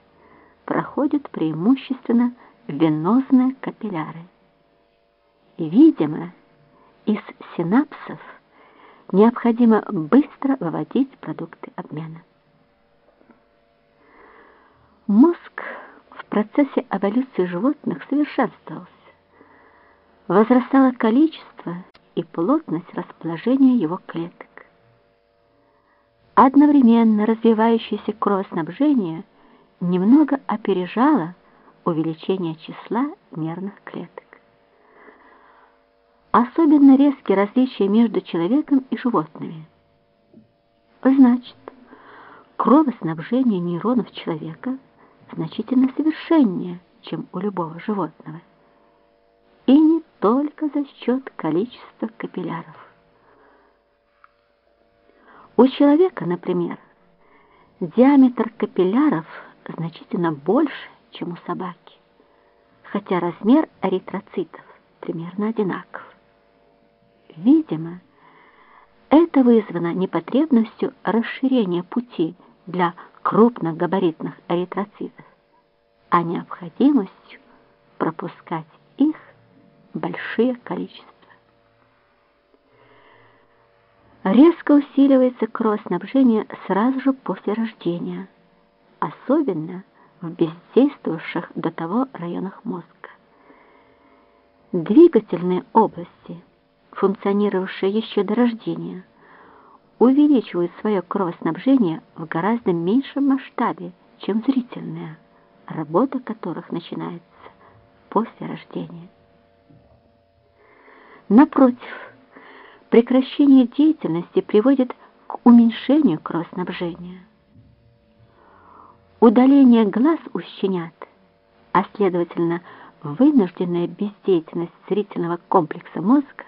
проходят преимущественно венозные капилляры. Видимо, из синапсов необходимо быстро выводить продукты обмена. Мозг в процессе эволюции животных совершенствовался. Возрастало количество и плотность расположения его клеток. Одновременно развивающееся кровоснабжение немного опережало увеличение числа нервных клеток. Особенно резкие различия между человеком и животными. Значит, кровоснабжение нейронов человека значительно совершеннее, чем у любого животного. И не только за счет количества капилляров. У человека, например, диаметр капилляров значительно больше, чем у собаки, хотя размер эритроцитов примерно одинаков. Видимо, это вызвано непотребностью расширения пути для крупногабаритных эритроцитов, а необходимостью пропускать их большие количества. Резко усиливается кровоснабжение сразу же после рождения, особенно в бездействовавших до того районах мозга. Двигательные области, функционировавшие еще до рождения, увеличивают свое кровоснабжение в гораздо меньшем масштабе, чем зрительные, работа которых начинается после рождения. Напротив, прекращение деятельности приводит к уменьшению кровоснабжения. Удаление глаз у щенят, а следовательно вынужденная бездеятельность зрительного комплекса мозга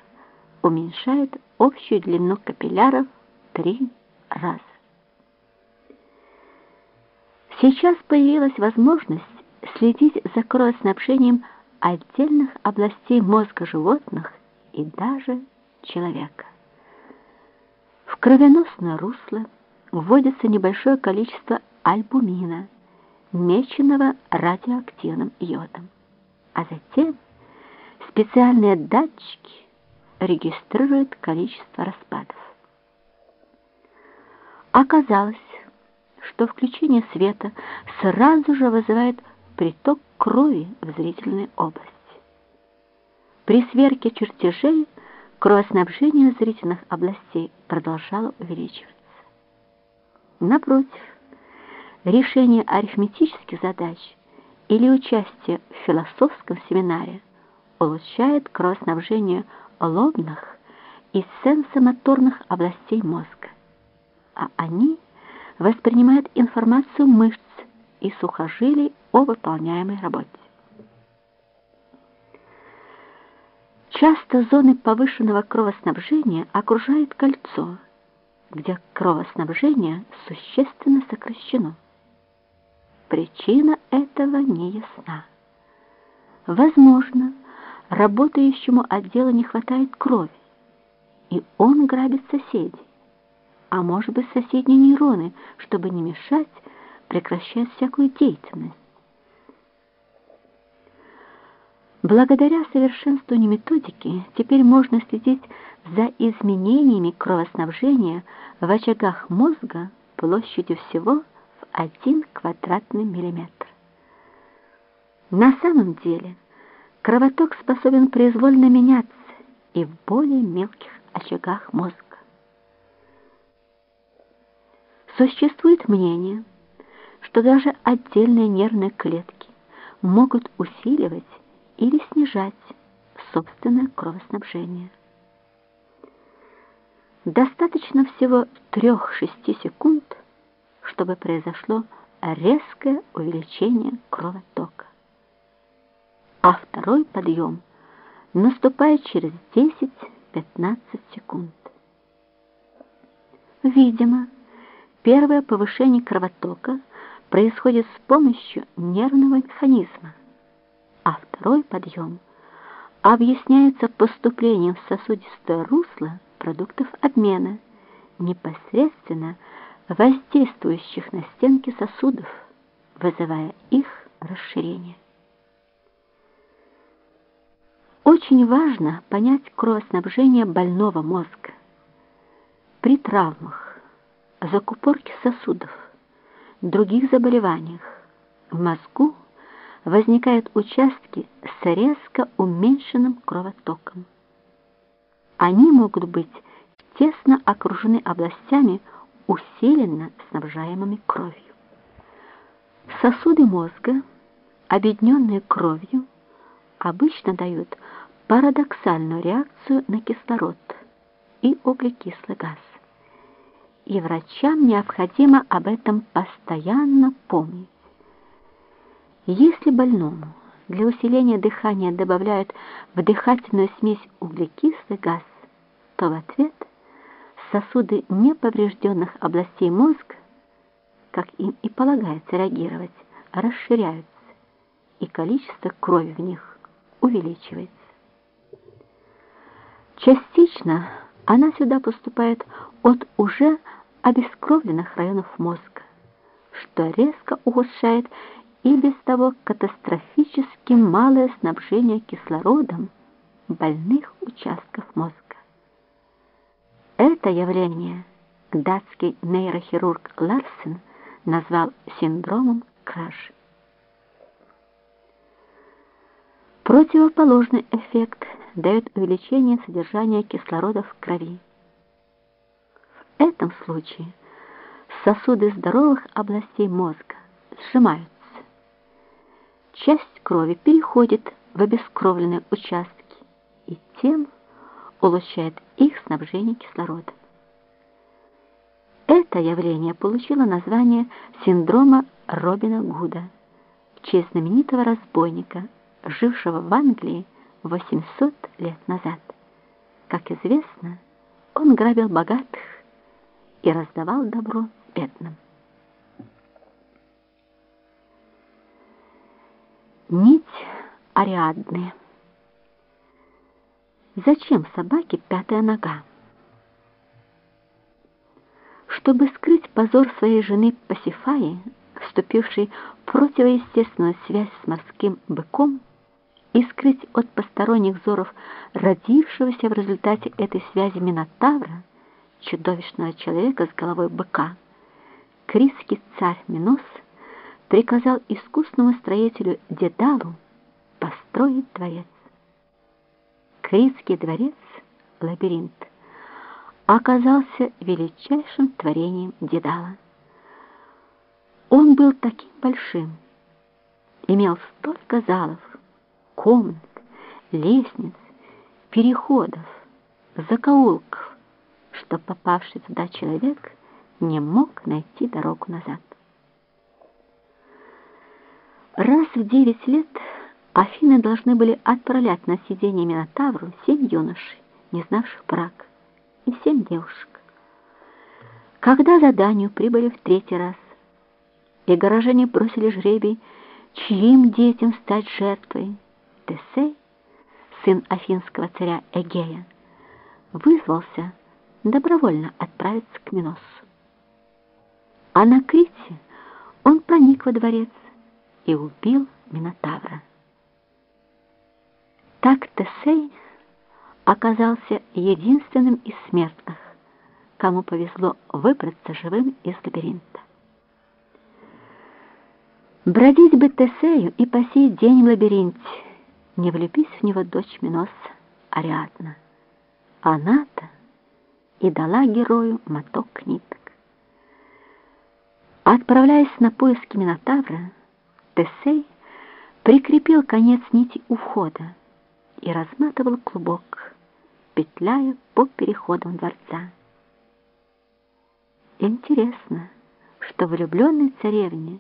уменьшает общую длину капилляров три раза. Сейчас появилась возможность следить за кровоснабжением отдельных областей мозга животных и даже человека. В кровеносное русло вводится небольшое количество альбумина, меченного радиоактивным йодом. А затем специальные датчики регистрируют количество распадов. Оказалось, что включение света сразу же вызывает приток крови в зрительной области. При сверке чертежей кровоснабжение зрительных областей продолжало увеличиваться. Напротив, решение арифметических задач или участие в философском семинаре улучшает кровоснабжение лобных и сенсомоторных областей мозга, а они воспринимают информацию мышц и сухожилий о выполняемой работе. Часто зоны повышенного кровоснабжения окружает кольцо, где кровоснабжение существенно сокращено. Причина этого не ясна. Возможно, работающему отделу не хватает крови, и он грабит соседей. А может быть, соседние нейроны, чтобы не мешать, прекращают всякую деятельность. Благодаря совершенствованию методики теперь можно следить за изменениями кровоснабжения в очагах мозга площадью всего один квадратный миллиметр. На самом деле кровоток способен произвольно меняться и в более мелких очагах мозга. Существует мнение, что даже отдельные нервные клетки могут усиливать или снижать собственное кровоснабжение. Достаточно всего 3-6 секунд – чтобы произошло резкое увеличение кровотока. А второй подъем наступает через 10-15 секунд. Видимо, первое повышение кровотока происходит с помощью нервного механизма, а второй подъем объясняется поступлением в сосудистое русло продуктов обмена, непосредственно воздействующих на стенки сосудов, вызывая их расширение. Очень важно понять кровоснабжение больного мозга. При травмах, закупорке сосудов, других заболеваниях в мозгу возникают участки с резко уменьшенным кровотоком. Они могут быть тесно окружены областями, усиленно снабжаемыми кровью. Сосуды мозга, объединенные кровью, обычно дают парадоксальную реакцию на кислород и углекислый газ. И врачам необходимо об этом постоянно помнить. Если больному для усиления дыхания добавляют в дыхательную смесь углекислый газ, то в ответ сосуды неповрежденных областей мозга, как им и полагается реагировать, расширяются, и количество крови в них увеличивается. Частично она сюда поступает от уже обескровленных районов мозга, что резко ухудшает и без того катастрофически малое снабжение кислородом больных участков мозга. Это явление датский нейрохирург Ларсен назвал синдромом Краш. Противоположный эффект дает увеличение содержания кислорода в крови. В этом случае сосуды здоровых областей мозга сжимаются. Часть крови переходит в обескровленные участки и тем улучшает их снабжение кислородом. Это явление получило название синдрома Робина Гуда в честь знаменитого разбойника – жившего в Англии 800 лет назад. Как известно, он грабил богатых и раздавал добро бедным. Нить Ариадны. Зачем собаке пятая нога? Чтобы скрыть позор своей жены Пасифаи, вступившей в противоестественную связь с морским быком, и скрыть от посторонних взоров родившегося в результате этой связи Минотавра, чудовищного человека с головой быка, критский царь Минос приказал искусному строителю Дедалу построить дворец. Критский дворец, лабиринт, оказался величайшим творением Дедала. Он был таким большим, имел столько залов, комнат, лестниц, переходов, закоулков, что попавший туда человек не мог найти дорогу назад. Раз в девять лет Афины должны были отправлять на сиденье Минотавру семь юношей, не знавших брак, и семь девушек. Когда заданию прибыли в третий раз, и горожане бросили жребий, чьим детям стать жертвой, Тесей, сын афинского царя Эгея, вызвался добровольно отправиться к Миносу. А на Крите он проник во дворец и убил Минотавра. Так Тесей оказался единственным из смертных, кому повезло выбраться живым из лабиринта. Бродить бы Тесею и по сей день в лабиринте, не влюбись в него дочь Миноса Ариадна. Она-то и дала герою моток ниток. Отправляясь на поиски Минотавра, Тесей прикрепил конец нити у входа и разматывал клубок, петляя по переходам дворца. Интересно, что влюбленной царевне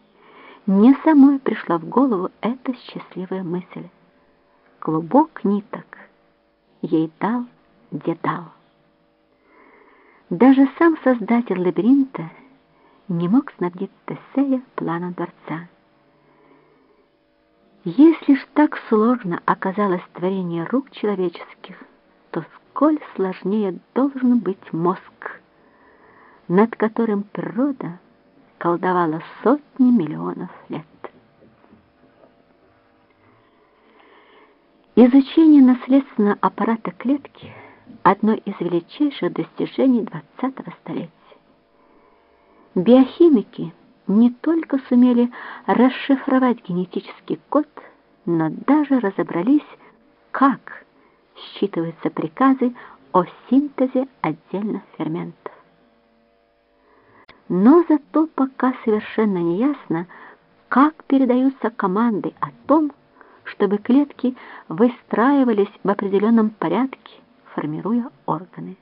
не самой пришла в голову эта счастливая мысль клубок ниток ей дал Дедал. Даже сам создатель лабиринта не мог снабдить Тесея планом дворца. Если ж так сложно оказалось творение рук человеческих, то сколь сложнее должен быть мозг, над которым природа колдовала сотни миллионов лет. Изучение наследственного аппарата клетки – одно из величайших достижений 20-го столетия. Биохимики не только сумели расшифровать генетический код, но даже разобрались, как считываются приказы о синтезе отдельных ферментов. Но зато пока совершенно не ясно, как передаются команды о том, чтобы клетки выстраивались в определенном порядке, формируя органы.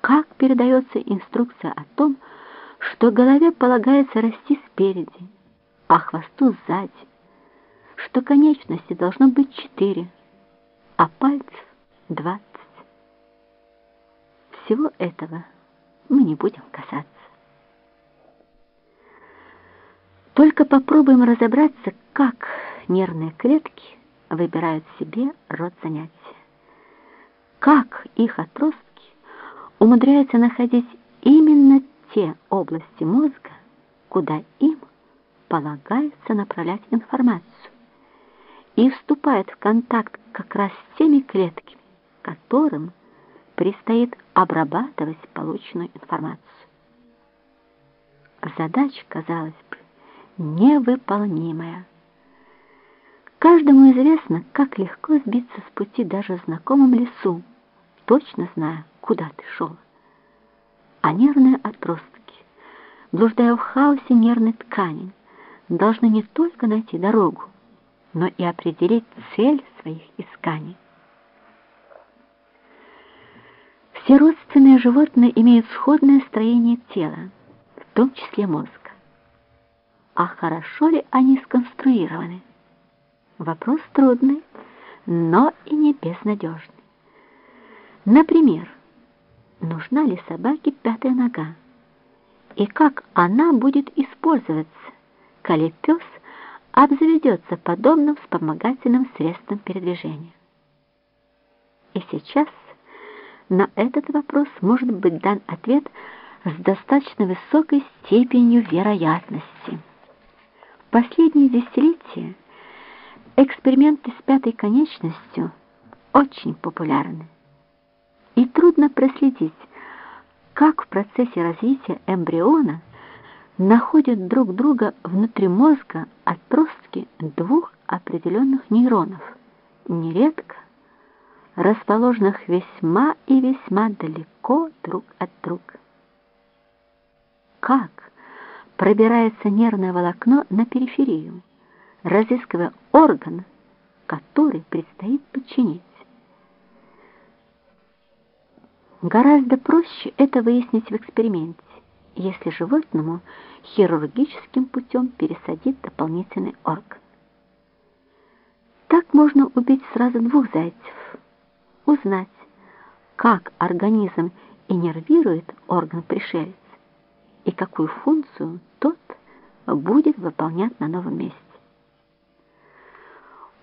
Как передается инструкция о том, что голове полагается расти спереди, а хвосту сзади, что конечности должно быть четыре, а пальцев двадцать. Всего этого мы не будем касаться. Только попробуем разобраться, как нервные клетки выбирают себе род занятия. Как их отростки умудряются находить именно те области мозга, куда им полагается направлять информацию, и вступает в контакт как раз с теми клетками, которым предстоит обрабатывать полученную информацию. Задача, казалось бы, невыполнимая. Каждому известно, как легко сбиться с пути даже в знакомом лесу, точно зная, куда ты шел. А нервные отростки, блуждая в хаосе нервной ткани, должны не только найти дорогу, но и определить цель своих исканий. Все родственные животные имеют сходное строение тела, в том числе мозга. А хорошо ли они сконструированы? Вопрос трудный, но и не безнадежный. Например, нужна ли собаке пятая нога? И как она будет использоваться, коли пес обзаведется подобным вспомогательным средством передвижения? И сейчас на этот вопрос может быть дан ответ с достаточно высокой степенью вероятности. Последние десятилетия Эксперименты с пятой конечностью очень популярны. И трудно проследить, как в процессе развития эмбриона находят друг друга внутри мозга отростки двух определенных нейронов, нередко расположенных весьма и весьма далеко друг от друга. Как пробирается нервное волокно на периферию? Разыскивая орган, который предстоит подчинить. Гораздо проще это выяснить в эксперименте, если животному хирургическим путем пересадить дополнительный орган. Так можно убить сразу двух зайцев, узнать, как организм иннервирует орган пришельца и какую функцию тот будет выполнять на новом месте.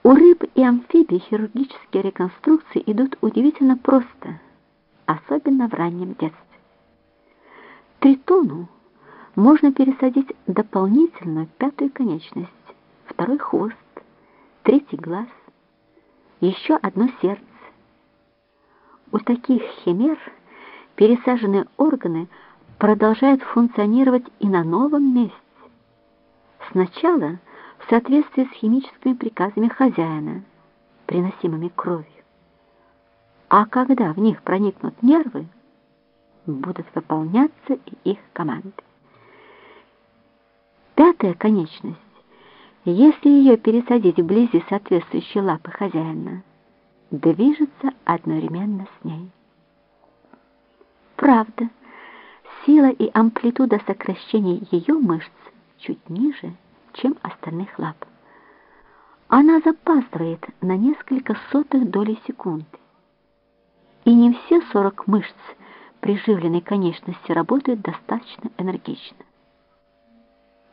У рыб и амфибий хирургические реконструкции идут удивительно просто, особенно в раннем детстве. Тритону можно пересадить дополнительную пятую конечность, второй хвост, третий глаз, еще одно сердце. У таких химер пересаженные органы продолжают функционировать и на новом месте. Сначала – в соответствии с химическими приказами хозяина, приносимыми кровью. А когда в них проникнут нервы, будут выполняться и их команды. Пятая конечность, если ее пересадить вблизи соответствующей лапы хозяина, движется одновременно с ней. Правда, сила и амплитуда сокращения ее мышц чуть ниже – чем остальных лап. Она запаздывает на несколько сотых долей секунды. И не все 40 мышц приживленной конечности работают достаточно энергично.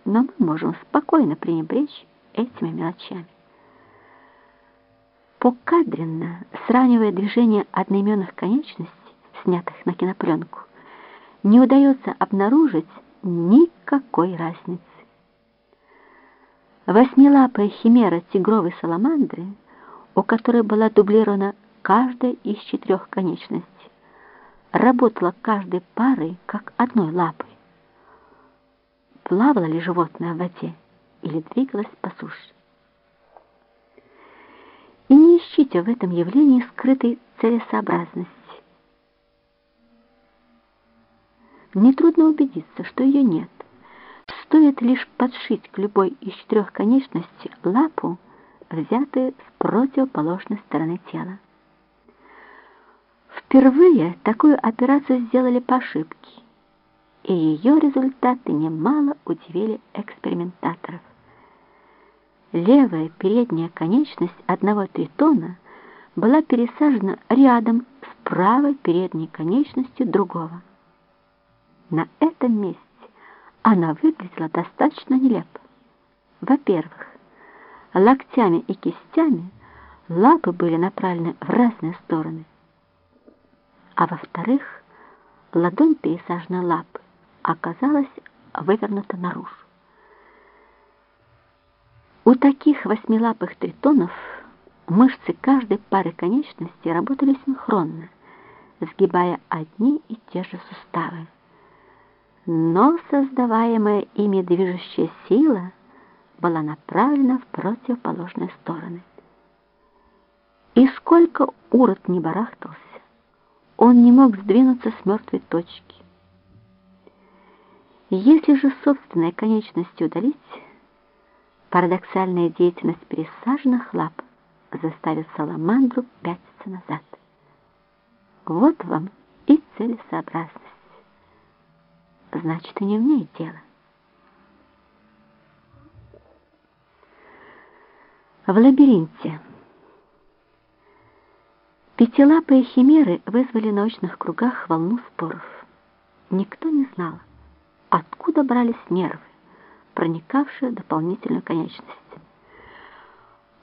Но мы можем спокойно пренебречь этими мелочами. Покадренно, сравнивая движения одноименных конечностей, снятых на кинопленку, не удается обнаружить никакой разницы. Восьмилапая химера тигровой саламандры, у которой была дублирована каждая из четырех конечностей, работала каждой парой, как одной лапой. Плавало ли животное в воде или двигалось по суше? И не ищите в этом явлении скрытой целесообразности. Нетрудно убедиться, что ее нет. Стоит лишь подшить к любой из четырех конечностей лапу, взятую с противоположной стороны тела. Впервые такую операцию сделали по ошибке, и ее результаты немало удивили экспериментаторов. Левая передняя конечность одного тритона была пересажена рядом с правой передней конечностью другого. На этом месте она выглядела достаточно нелепо. Во-первых, локтями и кистями лапы были направлены в разные стороны. А во-вторых, ладонь пересаженной лапы оказалась вывернута наружу. У таких восьмилапых тритонов мышцы каждой пары конечностей работали синхронно, сгибая одни и те же суставы но создаваемая ими движущая сила была направлена в противоположные стороны. И сколько урод не барахтался, он не мог сдвинуться с мертвой точки. Если же собственные конечности удалить, парадоксальная деятельность пересаженных лап заставит саламандру пятиться назад. Вот вам и целесообразность значит, и не в ней дело. В лабиринте. Пятилапые химеры вызвали в научных кругах волну споров. Никто не знал, откуда брались нервы, проникавшие в дополнительную конечность.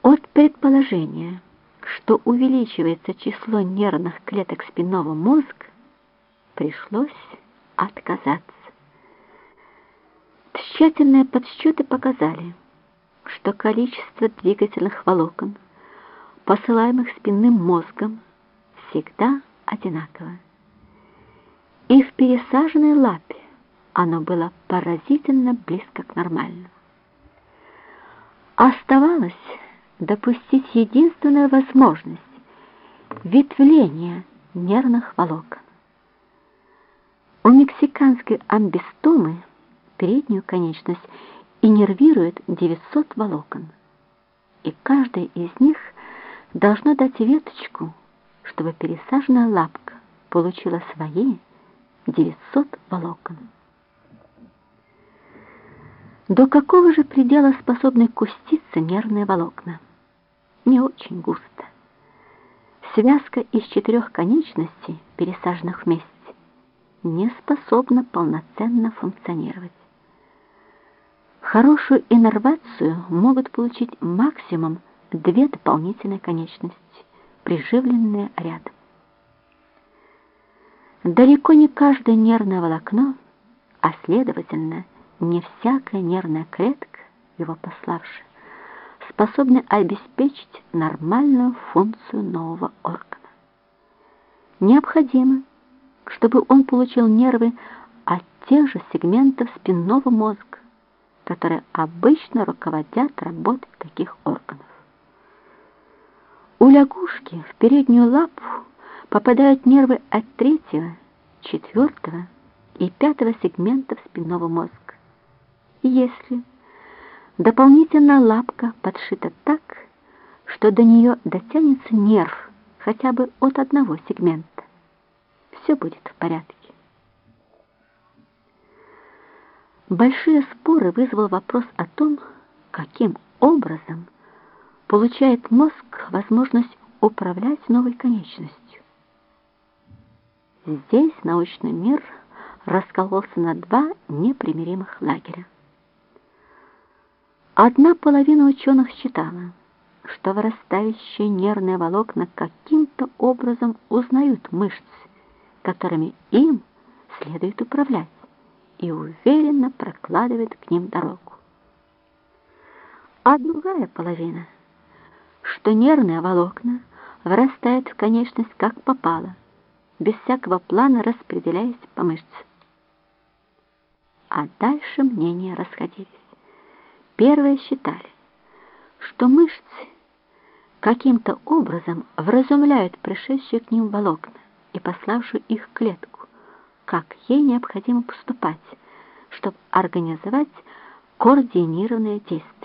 От предположения, что увеличивается число нервных клеток спинного мозга, пришлось отказаться. Тщательные подсчеты показали, что количество двигательных волокон, посылаемых спинным мозгом, всегда одинаково. И в пересаженной лапе оно было поразительно близко к нормальному. Оставалось допустить единственную возможность – ветвления нервных волокон. У мексиканской амбистомы переднюю конечность иннервирует 900 волокон, и каждая из них должна дать веточку, чтобы пересаженная лапка получила свои 900 волокон. До какого же предела способны куститься нервные волокна? Не очень густо. Связка из четырех конечностей, пересаженных вместе, не способна полноценно функционировать. Хорошую иннервацию могут получить максимум две дополнительные конечности, приживленные рядом. Далеко не каждое нервное волокно, а следовательно, не всякая нервная клетка, его пославшая, способны обеспечить нормальную функцию нового органа. Необходимо, чтобы он получил нервы от тех же сегментов спинного мозга, которые обычно руководят работой таких органов. У лягушки в переднюю лапу попадают нервы от третьего, четвертого и пятого сегментов спинного мозга. Если дополнительная лапка подшита так, что до нее дотянется нерв хотя бы от одного сегмента, все будет в порядке. Большие споры вызвал вопрос о том, каким образом получает мозг возможность управлять новой конечностью. Здесь научный мир раскололся на два непримиримых лагеря. Одна половина ученых считала, что вырастающие нервные волокна каким-то образом узнают мышцы, которыми им следует управлять, и уверенно прокладывает к ним дорогу. А другая половина, что нервные волокна вырастают в конечность как попало, без всякого плана распределяясь по мышцам. А дальше мнения расходились. Первые считали, что мышцы каким-то образом вразумляют пришедшие к ним волокна и пославшую их клетку, как ей необходимо поступать, чтобы организовать координированное действие.